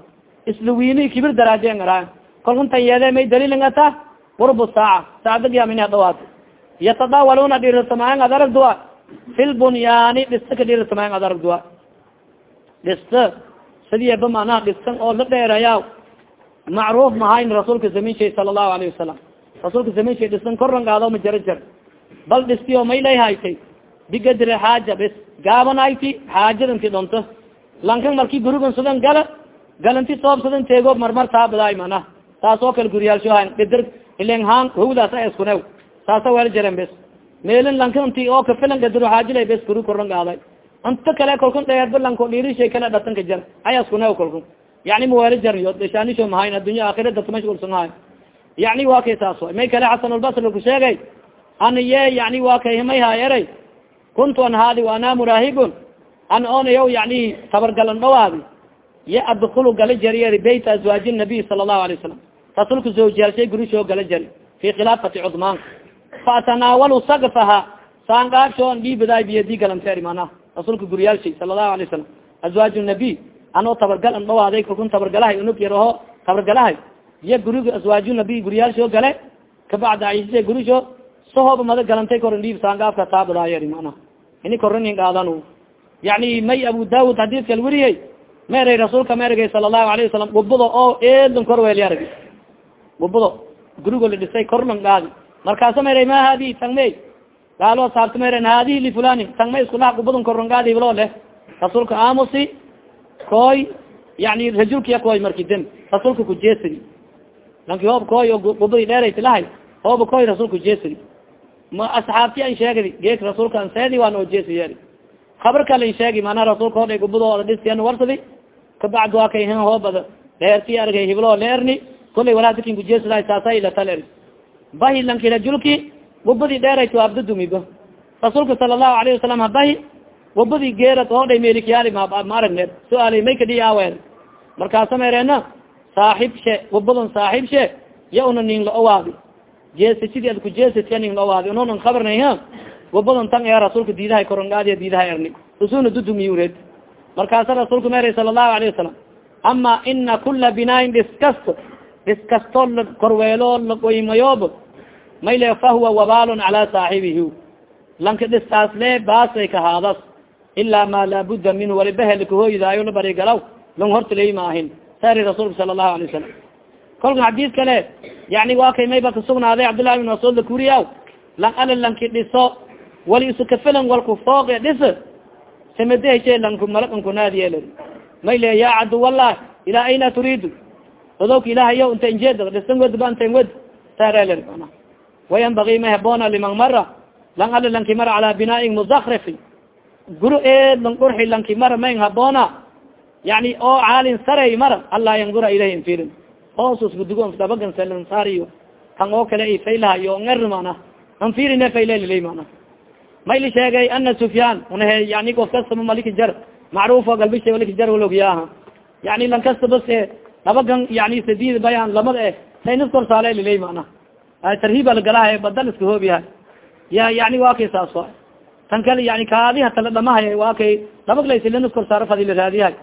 Isluwiini kibir daraajen araayan kalkuntan yeede may daliilingata qurbu saaca. Saacdagiamina dhawaata yatadaawaluna dhirirtamaayan ad aragdua fi lbunyaani dhista ka dhirirtamaayan ad aragdua dhista. Sidiaba manaha dhistan oo la dheeraya macruuf mahayn rasuulka zamin shay sala allahu alayhi wasalam rasuulka zamin shay dhistan koran gaado ma jara jar bal dhistiyo may lay haytay. Bigadri xaaja bis gaabanayti xaajadanti dhonto lankan marki gurigan sudan gala galanti soobsadan teego marmar taabadaay mana taas oo kale guryaalshohan dhidr ilen haan hawdaas a iskunew. Saasa weel jaren bes. Meelin lankanti oo kafilan gadro xaajila bes guri koran gaaday inta kale kolkun dheerba lanko dhiirishay kala dhatanka jar. Ay iskunew kolkun. Yani maweli jaryo deshaanisho mahayn addunya aakhira dadka mashgulsanhaay yani waa kay saas may kale xasanulbasri ku sheegay aniye yani waa kay himay haayeray kuntu an haadi ana muraahibun an onayaw yani tabargalan dhawaadi ya adkulu gala jari bayta azwaaji nabiy sala allahu alay wasalam rasuulka zawjiyaalshay gurishoo gala jari fi khilaafati cudmaan. Faatanaawalu sakfaha saangaabshoon dhiibaday biyadi galanteeri manaa rasuulka guriyaalshay sala allahu alay wasalam azwaaj nabiy anoo tabargal an dhawaaday kalkun tabargalahay unug yaraho tabargalahay iya guriga azwaaju nabiy guriyaalshoo gale kabacda aisha gurisho sahooba mada galantay koran dhiib saangaabka taabadaayeri mana ini koranin qaadan yani may abu daud hadiskal weriyey meeray rasuulka meergay sala allahu alayh wasalam gubudo oo eedon korweeli arag gubudo gurigo la dhisay korlan qaadi. Markaasa meeray ma hadi tangmey gaalo saabta meeren hadihi lifulani tangma iskulaha gubudon korlan qaadi iblo leh. Rasuulka aamusi koy yani rajulkiya koy marki dem rasuulka kujeesadi lanki hoob koy oo gubadi dheeraytilahay hooba koy rasuulka jeesadi ma asxaabti an sheegadi geek rasuulka an seedi waan oo jeesi yeeri habar kale in sheegi mana rasuulka hodhay gubadooda dhisian warsadi. Kabacd waa kay hoobada dheerti argay hiblo leerni kulay walaa dakin kujeesadahay saasa ilatal bahi lanki rajulki gubadi dheerayt abdadumiba rasuulka sala allahu alayhi wasalam habahi gubadi geerad hodhay melikyaali ma aragneed su'aali may kadhi awer markaasa mereena saaxib she gubadon saaxib she ya una nin la owaadi. Jeesi sidii ad kujeesitya nin la owaadi. Ununan kabarnay gubadon tan ee rasuulka diidahay korongaadiya diidaha erni. Usuna dudumiyureed markaasa rasuulka meeray sala allahu alayhi wasalam ama ina kula binaayin dhis kasto dhis kasto la korweelo mayle fahuwa wabaalun calaa saaxibihi. Lanka dhistaas le baasay kahaadas ilaa ma laabuda minhu walibahel-kahooydaayo la barigalaw. Long hortaley ma saari rasuulka sala allahu alay wasalam kolka xadiis kale yani waa kay mayba kasugnaaday cabdullahi bin mascuud lakuriyaw lang ala lanki dhiso wali isukafilan walku fooqe dhis samadeheshe lanku malakankunaadiyel mayle ya caduwallah ilaa ayna turiidu? Odowka ilahayo inta injeed dhisan wed ba inta wed saarel wayanbagi ma haboona liman mara lang ala lanki mara calaa binaain muzakrifin guru eed lang qurxi lanki mara mayn haboona yani oo caalin saray mara allaa yangura ilayhi infirin hoosus gudugo dabagansalansaariyo kan oo kale i faylaha iyo nger mana. Anfirine faylelilay mana. Mayli sheegay ana sufyaan unahe yani of kastaba maliki jar. Macruufo galbisha maliki jar walogyaha yani lan kasta bas e labagan yani sadid bayan lamada eh saynaskorsaalelilay mana. Tarhiiba lagalahay badal iska hoobiyahay ya yani waa kay tan kale yani kaadiha tala dhamahay waa kay labaglaysilanaskor fadila raadiyahay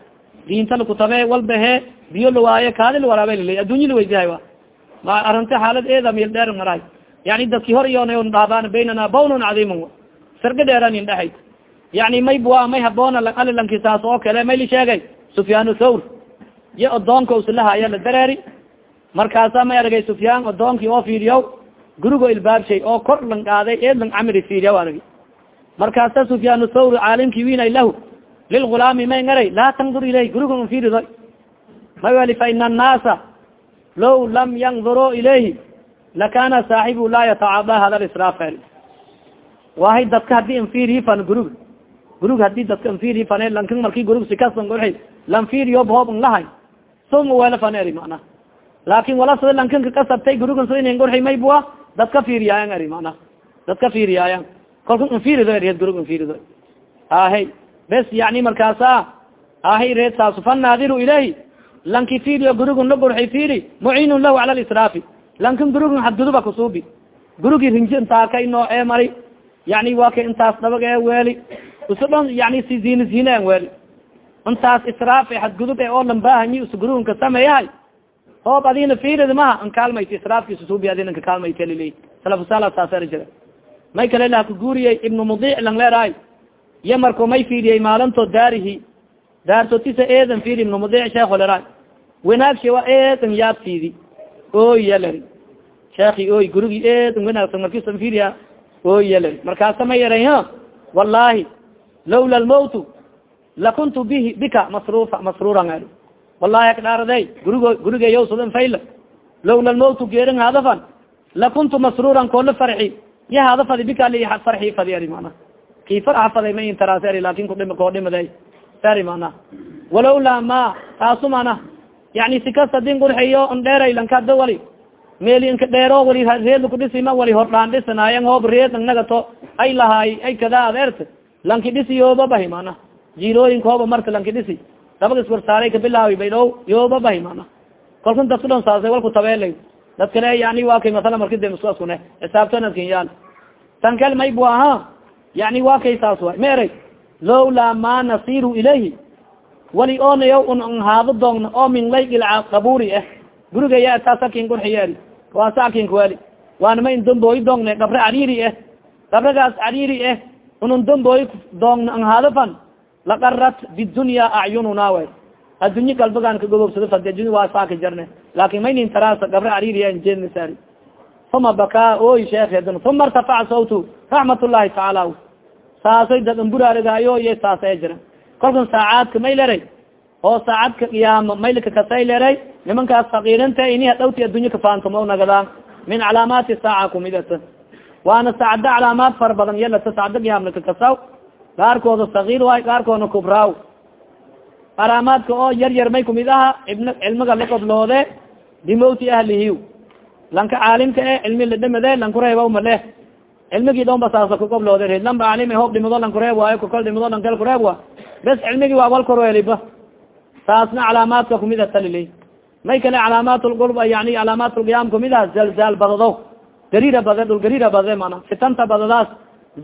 diinta lakutabe walbahe biyo lawaaye kaadi lawaraaba lilay addunya laweydiyahay wa. Ma arinta xaalad eeda mil dheer marahay yani dadki hor iyon dhaabaan baynana bawnun cadiimun sarga dheeranin dhahayd yani may bua may haboona alilanki saas oo kale may li sheegay. Sufyaan thawr. Iyo odoonka uslahaya la dareeri. Markaasa may aragay sufyaan odoonki oo fiiriyo gurigo ilbaabshay oo kor lang qaaday eed lang camiri fiiriya aragi. Markaasa sufyaan thawr caalimki winay lahu lilgulaami may ngaray laa tandur ilayh gurigo n fiirido may wali ina annaasa law lam yanduruu ilayhi lakana saaxibu laa yatacaada hada lisraaf wahay dadka haddii infirifan gurug gurug haddii dadka infirifan lankin marki gurug sikasan goi lanfiriyo hoob n lahay soma wela faneri mana laakin wala sida lankinka kasabtay gurugan sidin gurxi may bua dadka fiiriyaayan eri mana dadka fiiriyaayan kalku infirido eri gurug infirido ahe bes yani markaasa ahe reed saasu fannaadiru ilayhi lanki firiyo gurugun la gurxi firi muciinun lahu cala lisraafi lankin gurugun hadguduba kusuubi gurugi rinji intaaka inoo ee mari yani waa ka intaas dhabag ee weeli. Isu dhon yani si zine zine en weeli. Intaas israaf e hadgudub e oo lambaahanyi is gurugunka sameeyahay hoob adina firid maha an kaalmayt israafkiisa suubi adina ka kaalmayt lili salafusala saasar jira. May kale lah ka guuriyey ibnu mudic lang leerahay iyo marko may fiiriyey maalinto daarihi daartotisa eedan fiiri ibnu mudic sheekh leerahay wanaagshe waa eedan yaab fiidi oy yaleri sheekhi oy eedan wanaagsan markiisan fiiriya oy markaasa ma yaray ha wallahi lawla lmawtu lakuntu bihi bika masrufa masruran el wallahi akdhaaraday gurigo gurigeyawsadan fayla lawla lmawtu geerin hadafan lakuntu masruran koola farxi ya hadafadi bika li farxi fadi ari ki farxa faday ma intaraas eri laakiin kudhim koo dhimaday sari mana walawla ma taasu mana yani sikasta din gurxiyo n dheeray lankada wali. Meli inka dheero wali reed kudhisima wali hordhaan dhisanaayan hoob reed nagato. Ay lahaay ay kada adeert lanki dhisiyooba bahi mana jirooyinka marka lanki dhisi. Dabag iswarsaaray kabilaawi bay dhow yooba bahi mana kalkan dadka dhon saasay walku tabeelay. Dad kale yani wa kay masala marki demskune xisaabtonadkinyaan tan kal may bu aha yani wa kay saas way ma eray lowlaa ma nasiru ilayhi. Wali onayo un an haado doogna oo min layl qaburi ah gurigaya taasakin qurxiyeeri waasakin kuweli waana ma in dombooyi doogna gabre cariri ah gabragaas cariri ah unun dombooyi doogna an haado fan. Laqarat bidunya acyununa way addunye galbagaan kagobobsado fadi adunya waa saaka jarne. Laakin maynin taraasa gabre cariri jeedmasari uma bakaa oy sheekhedan uma irtafaca sawtu raxmat llahi tacaala saasay dad amburaarigaayo iyo saasa e jira. Kolkan saacaadka may leray oo saacadka qiyaama maylka kasay leray nimankaas fakiiranta iniha dhawti addunya kafaantamo nagadaan min calaamaati saaca kumidata waana saacada calaamaad fara badan yalata saacada qiyaamlaka kasaw. Qaarkooda sakiir waay qaarkoodna kubraaw. Calaamaadka oo yar yar may kumid aha cilmiga lakodloode bimawti ahlihi lanka caalimka e cilmi ladhamade lankureeba male cilmigii dhon ba saasa kuqobloode lanba caalim hoob dhimado lankureeb waayo kokol dhimado lankal kureeb wa bes cilmigii waa wal korweliba taasna calaamaadka kumid a talili. May kale calaamaat lqurb yani calaamaat lqiyaam kumid ah zalzaal badado gariira bade dhul gariira badade mana. Fitanta badadaas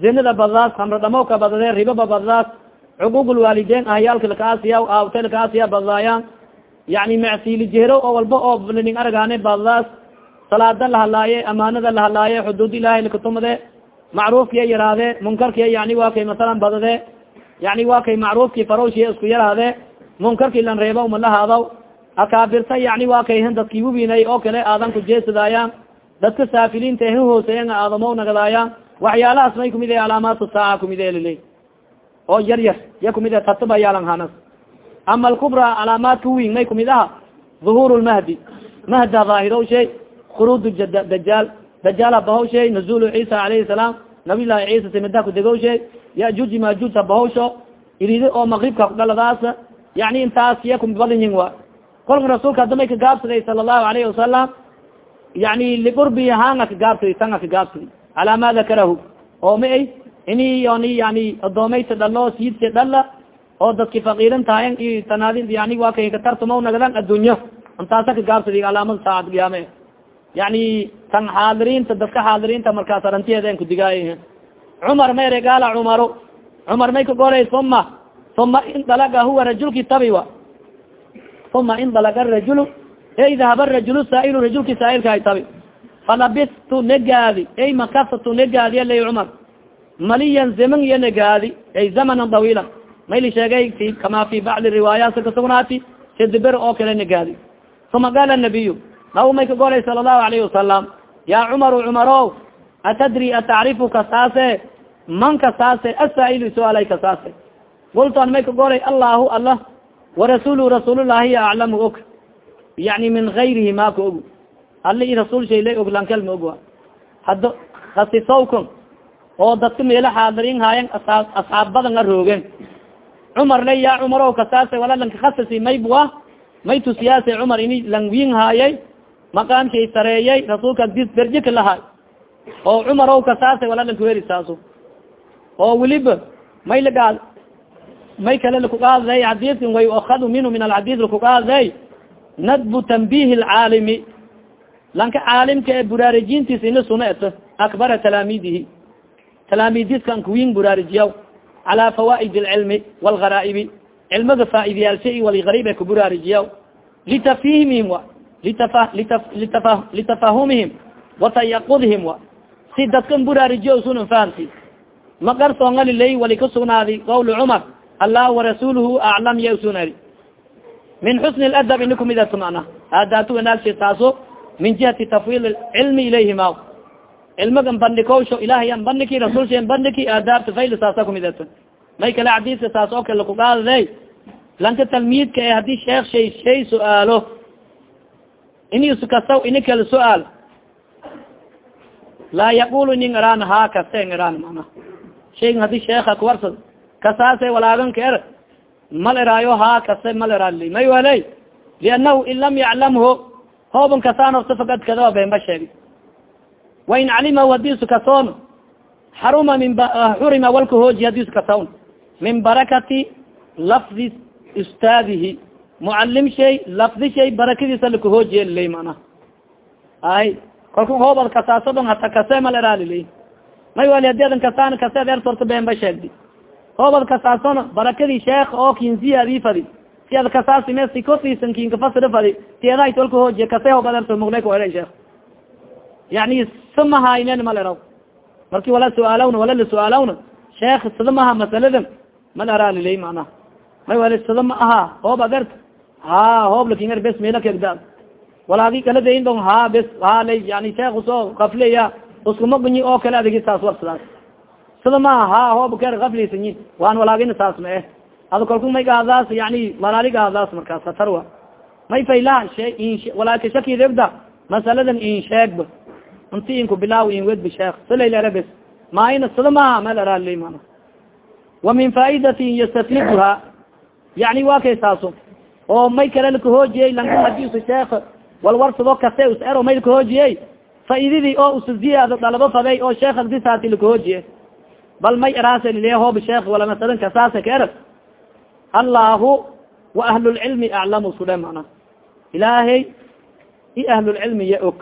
zinada badadaas hamro dhamowka badade ribaba badadaas cuquuq lwaalidein ahyaalka lakaasiya aawta lakaasiya badadaayaan. Yani macsiili jehro oo walba oo ning aragaane badadaas salaada lahalaaye amaanada lahalaaye xuduud ilahay lakatumade macruufkiya yaraade munkarkiya yani waa kay masalan badade yani waa kay macruufki farowshiya isku yaraade munkarki lan reeba umalahaadaw akaabirta yani waa kay dadki wubinay oo kale aadan kujeesadaayaan dadka saafiliinta hi hooseeyan aadamo nagadaayaan waxyaalahaas may kumid calaamaatu saaca kumid elile oo yar yar ya kumid e tataba yaalan hanas ama alkubra calaamaadka wing may kumid aha dhuhur lmahdi mahda dhaahiro shay khuruud dajaal dajaal habahaw shay nazul ciisa alayhi salaam nabiy llahi ciisa simida kudegow shay yajuuj majuuj habahawsho iride oo magribka kudhaladaas yani intaas iya kumbadanyin wa kolka rasuulka hadda may kagaabsaday sala allahu alayhi wasalam yani liqurbi hanga kagaabsadi tanga kagaabsadi calaa ma dakarahu? Oo ma ay ini oni yani adoomayta dhalo siidsa dhala oo dadki fakiirin tahayan i tanaadi yani waa kay katartuma nagadan addunya intaasa kagaabsadi calaamada saacad qiyaame yani tan xaadiriinta dadka xaadiriinta markaas arantiyeeden kudigaay cumar mayre gaala cumaro cumar may kagolay uma uma indalaga huwa rajulki tabiwa. Uma indalaga rajulu ey dahaba rajul saailu rajulki saailkahay tabi. Falabistu negaadi ey makasatu negaadi alay cumar. Maliyan zaman iyo negaadi ay zamanan dawiila mayli sheegay i kama fi bacdi riwaayaat kasugnaati sidiber oo kale negaadi. Uma qaala nabiyu naw may kagolay sala allahu alayhi wasalam ya cumaru cumaro atadri atacrifu kasaase man kasaase asaa'ilu suaalay kasaase gultoan may kagolay allahu allah warasulu rasuulullahi aclamu og yani min gayrihi ma ka og ali i rasuul shaylay og lankel ma ogwa hadda khasisawkan oo dadka meelo xaadirin haayan asaa asxaab badan a roogen cumar le ya cumaro kasaase wala lanka khasisi maybua may tusiyaase cumar ini langwin haayay maqaamshay sareeyay rasuulka dis berjika lahaay oo cumarow kasaase wala lanka weri saaso oo weliba may lagaad may kale lakuqaaday xadiidkan way akadu minhu min alxadiid lakuqaaday nadbu tanbih lcaalimi lanka caalimka ee buraarejintiis ina suna eto akbara talaamidihi talaamidiskan kuwin buraarijiyaw calaa fawaaid alcilmi walgaraa'ibi cilmiga faaidiyaalsha i walgariib ee kuburaarijiyaw litafhimihim wa litafahumihim watayaqudihim wa si dadkan buraarijiya sunan fahamti maqarsoongalilay wali kasugnaadi qawl cumar allah warasuluhu aclam ya usunari min xusni ladab ini kumidatu mana aadaatu wanaagsi taaso min jihati tafwil cilmi ilayhima cilmigan bandikowsho ilahay an bandiki rasulsha an bandiki aadaabta fayl saasa kumidata may kale xadiiska saas oo kale lakugaadade lanka talmiidka e haddii sheekh shay shay su'aalo ini iskasaw ini kala su'aal laa yaqul inin iraan ha kase iraan mana? Shaygan haddii sheeka kuwarsad kasaase walaaganka er. Mal iraayo ha kase mal iraali may waley liannahu in lam yaclamhu hooban kasaanofta fakad kadaba beenba sheegi wain calimahu haddii su kasoon xaruma min xurima walka hooji haddii su kasawn min barakati lafdi ustaadihi mucalim shay lafdi shay barakadiisa lakahoojiye liley mana ay kalku hoobad kasaaso dhon hata kase maleraaliley may wali hadi adan kasaan kaseed ertorta been ba sheegdi hoobad kasaasona barakadii sheekh oo kinsiyaadii fadi si ad kasaasime si kosiisan kinkafasira fadi tiedahay tolka hoojiye kase hoobad erto mugleyka eren sheekh yani samahaynen maleraw marki wala su'aalawna wala la su'aalawna sheekh sida maha masaladan mal eraaliley macnaha may wali sida ma aha hoob adert ha hoob lakinger bes melakegda walaagi kaladayn dong ha bes ha lay yani sheekh u soo kafleya uskuma gunyi oo kale adigi saas warsidaas sida maha ha hoob ker kaflisanyi waan walaagina saas ma eh ada kalku may gahadaas yani gahadaas markaas hatarwa may fayla she walaaka shakidegda masaladan in inti inku bilaaw in wedbi sheekh silaylere bes maayna sida maha mal eraaliley mana wa min faa'idatin yastafliduha yani waa kay saaso oo may kale lakahoojiyey lanka haddii sheekh walwarsado kase us ero may lakahoojiyey faaidadii oo usa ziyaado dalabo faday oo sheekh agdisaati lakahoojiye bal may eraasle hoob sheekh wala masalan kasaasa ka erag. Allahu wa ahlulcilmi aclamu su dhe mana ilaahay i ahlulcilmi ya og.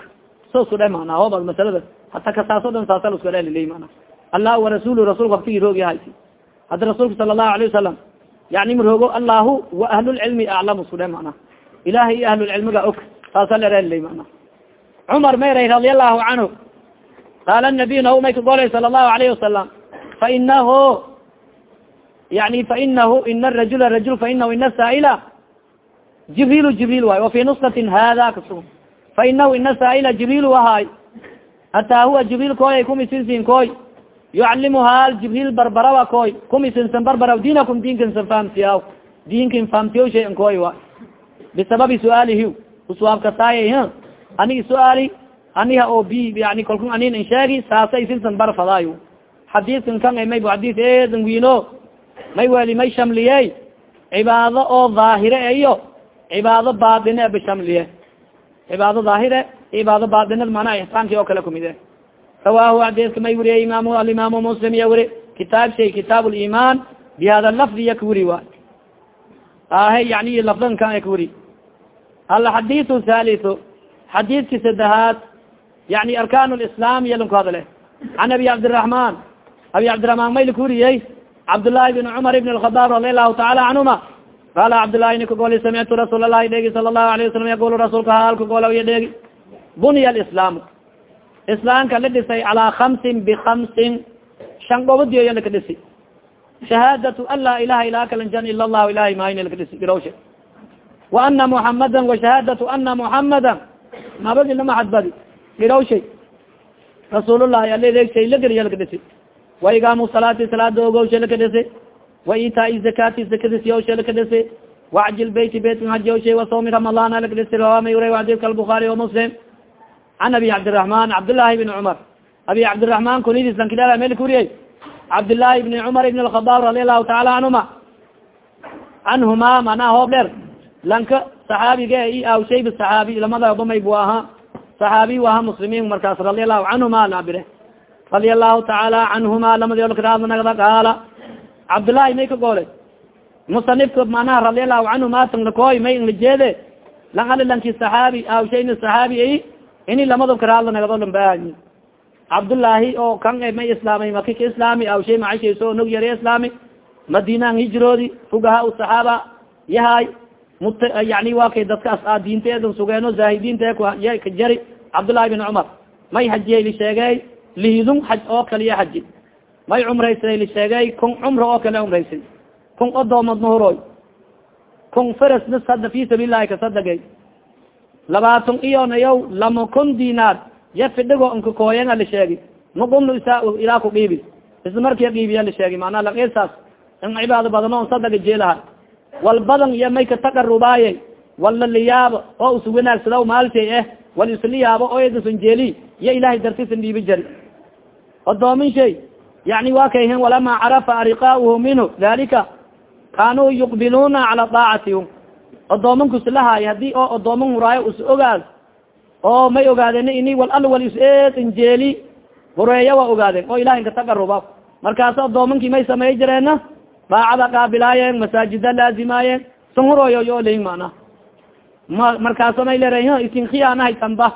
So su dhe mana hoob masalada. Hata kasaaso dhan saasa lasku eleliley mana allah warasulu rasulka waktigi roogi hayti haddi rasuulka sala allahu alayه wasalam yani maroogo allahu wa ahlulcilmi aclamu su dhe mana. Ilahay i ahlulcilmiga og saasa lereliley mana. Cumar mayray radi allahu canhu qaala nabiy nahu may kagolay sala allahu alayhi wasalam fainahu yani fainahu ina rajula rajul fainahu ina saaila jibril jibril waay wafi nuskatin hada kasu fainahu ina saaila jibril wahaay hataa huwa jibril koy kumisinsin koy yucalimu hal jibril barbarawa koy kumisinsan barbaraw diinakum diinkansan fahamsiyaw diinkin fahamsiyaw shay an koy wa bisababi suaalihi uswaabkasaay anigi su'aali aniha oo bi yani kalku anin in sheegi saasa isinsan barfadaayo xadiiskan kan may bu xadiis eedan wiino may weli may shamliyey cibaado oo daahire iyo cibaado baadine ba shamliye cibaado daahire cibaado baadinad manaa ixsaanki oo kale kumide rawahu xadiiska may weriye imaam alimaamu muslim iya weri kitaab shay kitaab liman bi hada lafdi iya ka weri waay ahe yani lafdan kan ka weri alxadiis thalithu xadiidki sadehaad yani arkaan lislaam yalin ku hadle an abi cabdiraحman abi cabdiraحman may lakuriyey cabdالlahi بn cmar بn الخaطاab radi alahu taala canهuma qala cabdالlahi nika goli samictu rasuul الlahi dheegi sala الlahu عlaه wasalam yaqul rasuulka halka gola iya dheegi bunya اlislaam islaamka la dhisay calaa kamsin bikamsin shan dhobadiyo laka dhisi. Shahaadatu an laa ilaha ilaa kalanjan ila llahu ilahay maayn laka dhisi girowshe wa ana muhamada wa shahaadatu ana muhamada nabadi lama hadbadi girowshe rasuulullahi aladeegshay la geriya laka dhisi. Wa igaamu salaati salaada ogowshe laka dhisi. Wa itaai zakaati zakadis yowshe laka dhisi. Wacjil beyti beythaji yowshe wa sawmi ramadaan laka dhisi. Rawaama yuray xadiidka albuhaari wa muslim can abi cabdiraحman cabdالlahi bn cumar abi cabdiraحman kunidis lankidala mel kuriyey cabdالlahi bni cumar ibn الخadaab radi alahu taala canhuma canhuma manaa hoob dheer lanka saxaabiga i awshayba saxaabi lamada bamay bu ahaa saxaabi waha muslimiin markaas radi allahu canhuma labire radi allahu taala canhuma lamadolkaraadnagda qaala cabdillaahi may ka goolay musanifka manaha radi allahu canhuma tanlakoy may inlajeede lang ali lanki saxaabi awshayna saxaabi ay ini lamado karaadla nagdo lambaayi cabdullaahi oo kan may islaamay maki ka islaami awshay macashayso nog yare islaami madinan hijroodi fugaha saxaaba yahay mut yani wa kay dadkaas a diinteeda sugeeno zaahidiinta ka jari cabdullahi bin cumar may hajiyay lisheegay liidun xaj oo kaliya haji may cumraysaday lisheegay kun cumra oo kale cumraysay kun odoomad mahuroy kun farasna sada fi sabiililahi kasadagay labaatan iyonayow lama kun dinaar. Ya fidhigo nkakooyanga lisheegi maqumno isa ilaa ku dhiibi. Isla markia dhiibiya lisheegi manaa langesaas in cibaado badano sadaga jeelaha. Wal badan iyo may kataqarubaaye wala liyaabo oo is wanaagsadaw maalshay eh. Wal isliyaabo oo edasan jeeli. Iyo ilahay dartisan dhiibi jari. Odoomin shay. Yani wa kayhen walama carafa ariqaauhu minhu. Dalika kanuu yuqbiluuna cala daacati odoomankuslahaay haddii oo odooman huraayo is ogaad oo may ogaadeen ini wal al wal is eedan jeeli horreeya waa ogaadeen oo ilahay kataqaruba markaas odoomankii may samey jireena daacada qaabilaayeen masaajida laazimaayeen sanhurooyo yo leyin mana ma markaasa may leera isin khiyaanahaytan ba?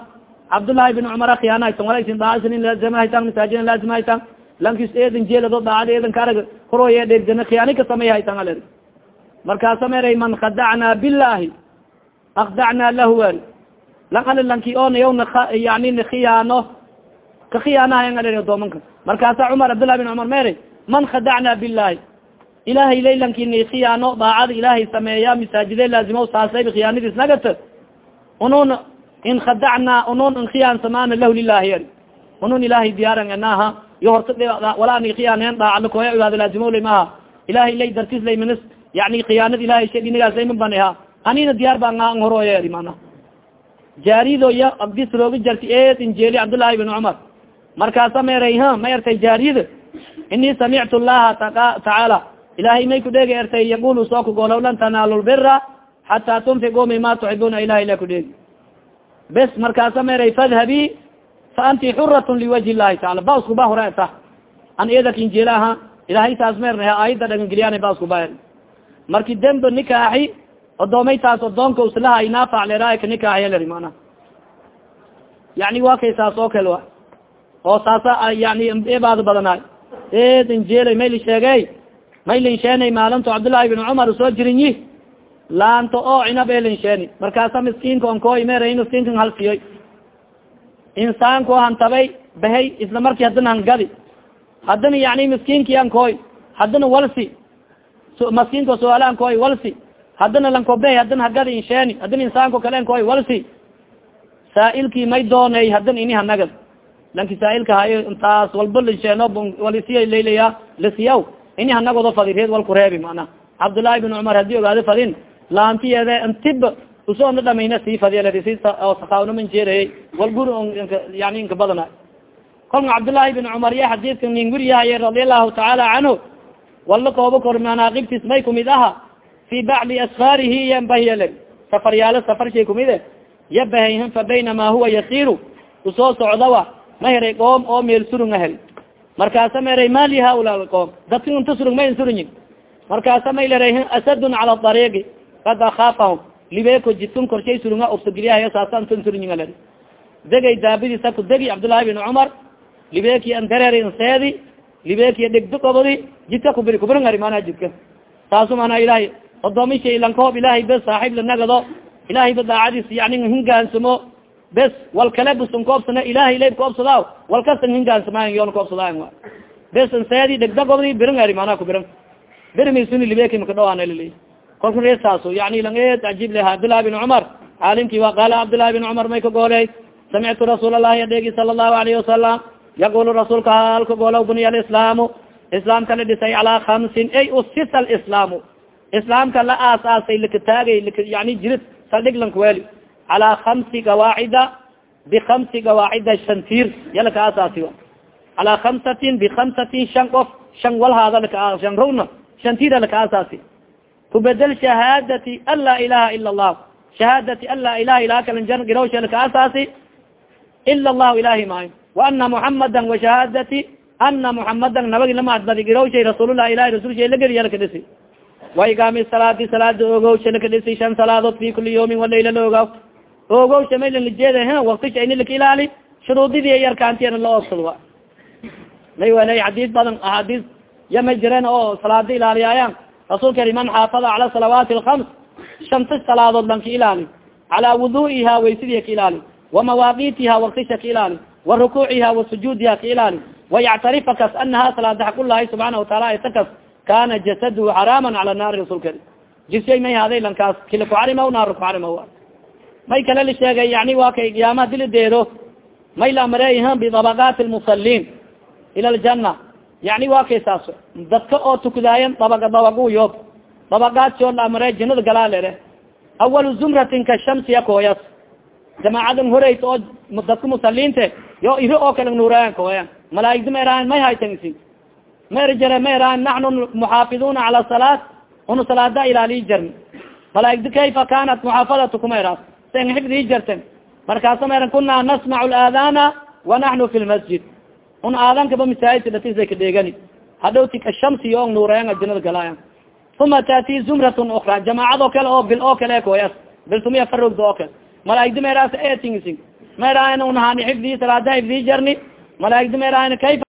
Cabdullahi bin cumar khiyaanahaytan wala isin daacsin laazimahaytan masaajida laazimahaytan lankis eedan jeelado daacad eedan kaarag hurooye dheegdana khiyaani ka samey haytan aler markaasa meray man khadacnaa billahi akdacnaa lahu eri lanala lanki oonayawna yani nakhiyaano ka khiyaanahayan aler doomanka markaasa cumar cabdullahi bin cumar meray man khadacnaa billahi? Ilahay laylankini khiyaano daacada ilaahay sameeya masaajide laazimo saasayba khiyaanadiis nagata unun in khadacnaa unun in khiyaansamana lahu lilahi unun ilahay diyaaran enaha iyo horta walaa ni khiyaanen daacala koya ibaada laazimolay maaha. Ilahay lay dartis lay minis yani khiyaanad ilahay shay dinigaas layman baniha anina diyaar ba nga horoya eri mana jaarido ya abdis rooga jarti eed injeeli cabdullaahi bin cumar markaasa meeray ha ma ertay jaariyada ini samictu llaha tacaala ilahay may kudheegi ertay yaqulu soo kugolow lan tanaalu lbira xataa tunfiquu mima tuxibuna ilahay la kudheegi bes markaasa meeray fadhabi fa anti xurat liwaji llahi basku ba hore ta. An eedak injeelaha ilahay taas meernaha aayada dhagangeliyaana basku ba marki dembe nikaaxi odoomay taas odoonka nikaaxiya leri mana yani waa kay saas oo kale wa oo saasa yani ebaada badanaay. Eed injeelay mayli sheegey maylin sheenay maalinto cabdullaahi bin cumar soo jirinyi laanto oo cinab elin sheeni. Markaasa miskiinka on kooy meera miskiinkan halsiyoy insaanko hantabay bahay isla marki haddana hangadi haddana yani miskiinki an kooy. Haddana walsi maskiinko suaalaan kooy walsi. Haddana lankobehay haddana hagadi insheeni haddana insaanko kalen kooy walsi. Saailkii may doonay haddana ini hanagad lanki saailka hay intaas walba linsheeno walisiya laylaya lisiyaw ini hanagodo fadi reed wal kureebi mana cabdullaahi bin cumar haddii ogaado fadin. Laantiyeede intib usoona dhamayna sii fadiyasakaawnaman jeerayay wal gur yani inka badana kolka cabdullaahi bin cumar ya xadiidka nin guriyahaye radia allahu tacaala canhu wala kooba kor manaaqibtis may kumid aha. Fi bacdi asfaarihi yambahiyale safaryaalo safar shay kumide yabahayhan fa baynama huwa yasiru u soo socdawa ma heray qoom oo meel surunga hel markaasa maray mali haula qoom. Dadka inta surug ma insuruyin markaasa may leray asadun cala ariiqi kad akaafahum libeeko jidkan korshay surunga obsogeliyahay saasa inta insuruyin ler degay daabadiisa ku degi cabdullaahi bin cumar libeeki andareeri inseedi libeeki dhegdo qobodi jidka kubiri kubirngari mana jidka taasu mana ilahay odoomisha ilankoob ilahay be saaxiib lanagado ilahay ba daacadiis yani hingaansamo bes wal kale busan koobsana ilahay lay koobsadaa wal kasan hingaansamaay yoon koobsadaa bes nseedi dhegda gobdi birngari mana kubiran birmisuni libeki maka dhawaan lili kolka reesaaso yani lang eed ajib le cabdullahi bin cumar caalimki wa qaala cabdullahi bin cumar may ka gooley? Samictu rasuul allahi adeegi sala allahu alayhi wasalam yaqulu rasuulka halka goolaw buniya alislaamu islaamka la dhisay calaa kamsin ay usisa alislaamu islaamka la aasaasay lakataagay yani jirid saldhig lankuweli calaa kamsi gawaacida bikamsi gawaacida shantiir ya laka aasaasi calaa kamsatin bikamsatin shan qof shan walhaada laka shan rugna shantiira laka aasaasi kubedel shahaadati an laa ilaha ila allah shahaadati an laa ilaha ilaha kalanjar girawsha laka aasaasi ila allahu ilahi maayo waana muxamada washahaadati ana muxamadan nabagi lamaadbadi girawshay rasuululah ilahi rasulsha lageliya laka dhisi waigaami salaadi salaada ogowsha laka dhisi shan salaadood fi kuli yawmin walayla la ogaw ogowsha maylan lajeeda h waktisha ini laka ilaali shuruudidii yarkaantiyana la ogsad wa may welay xadiis badan axaadiis ya may jireen oo salaada ilaaliyaayan rasuulka eri man xaafada cala salawaati alkams shanta salaadood lan ka ilaali calaa wudu'iha waysidiya ka ilaali wamawaaqiitiha waktisha ka ilaali wa rukuuciha wa sujuudiha ka ilaali wayactarifa kas anaha salaada xaqulahi subxaana wataala aytakas kana jasadhu xaraaman cala naari rasuulka jisay may haday lankaas kila kuxarima naar kuxarima may kale la sheegay yani waa kay qiyaamaha dilideedo may la amreeyha bidabaqaati lmusaliin ila ljana yani waa kay saas. Dadka oo tukdaayan dabaga dabagu yoob. Dabaqaadkoo la amrey janada galaa lere awalu zumratin ka shamsiya kooyas. Jamaacadan horeys oo dadka musaliinte yo iro oo kale nuuraayan kooyan malaaigda ma eraan may haytansi ma er jare ma eraan naxnu muxaafiduna cala salaat una salaada ilaaliyi jarni malaaigda kayfa kanat muxaafadatu kuma eraas sen xifdii jarten markaasa ma eran kuna nasmac laadana wa naxnu fi lmasjid un aadankaba masaajidka datisay ka dheegani hadhowti ka shamsi yo nuurayan ajinada galaayan uma taati zumratun ukra jamaacado kale oo bil oo kale koyas bil tumiya farogda oo kale malaa'igdi meeraas etingsi meerahan unahani xifdii salaada xifdii jarni malaa'igdi meerahan kayfa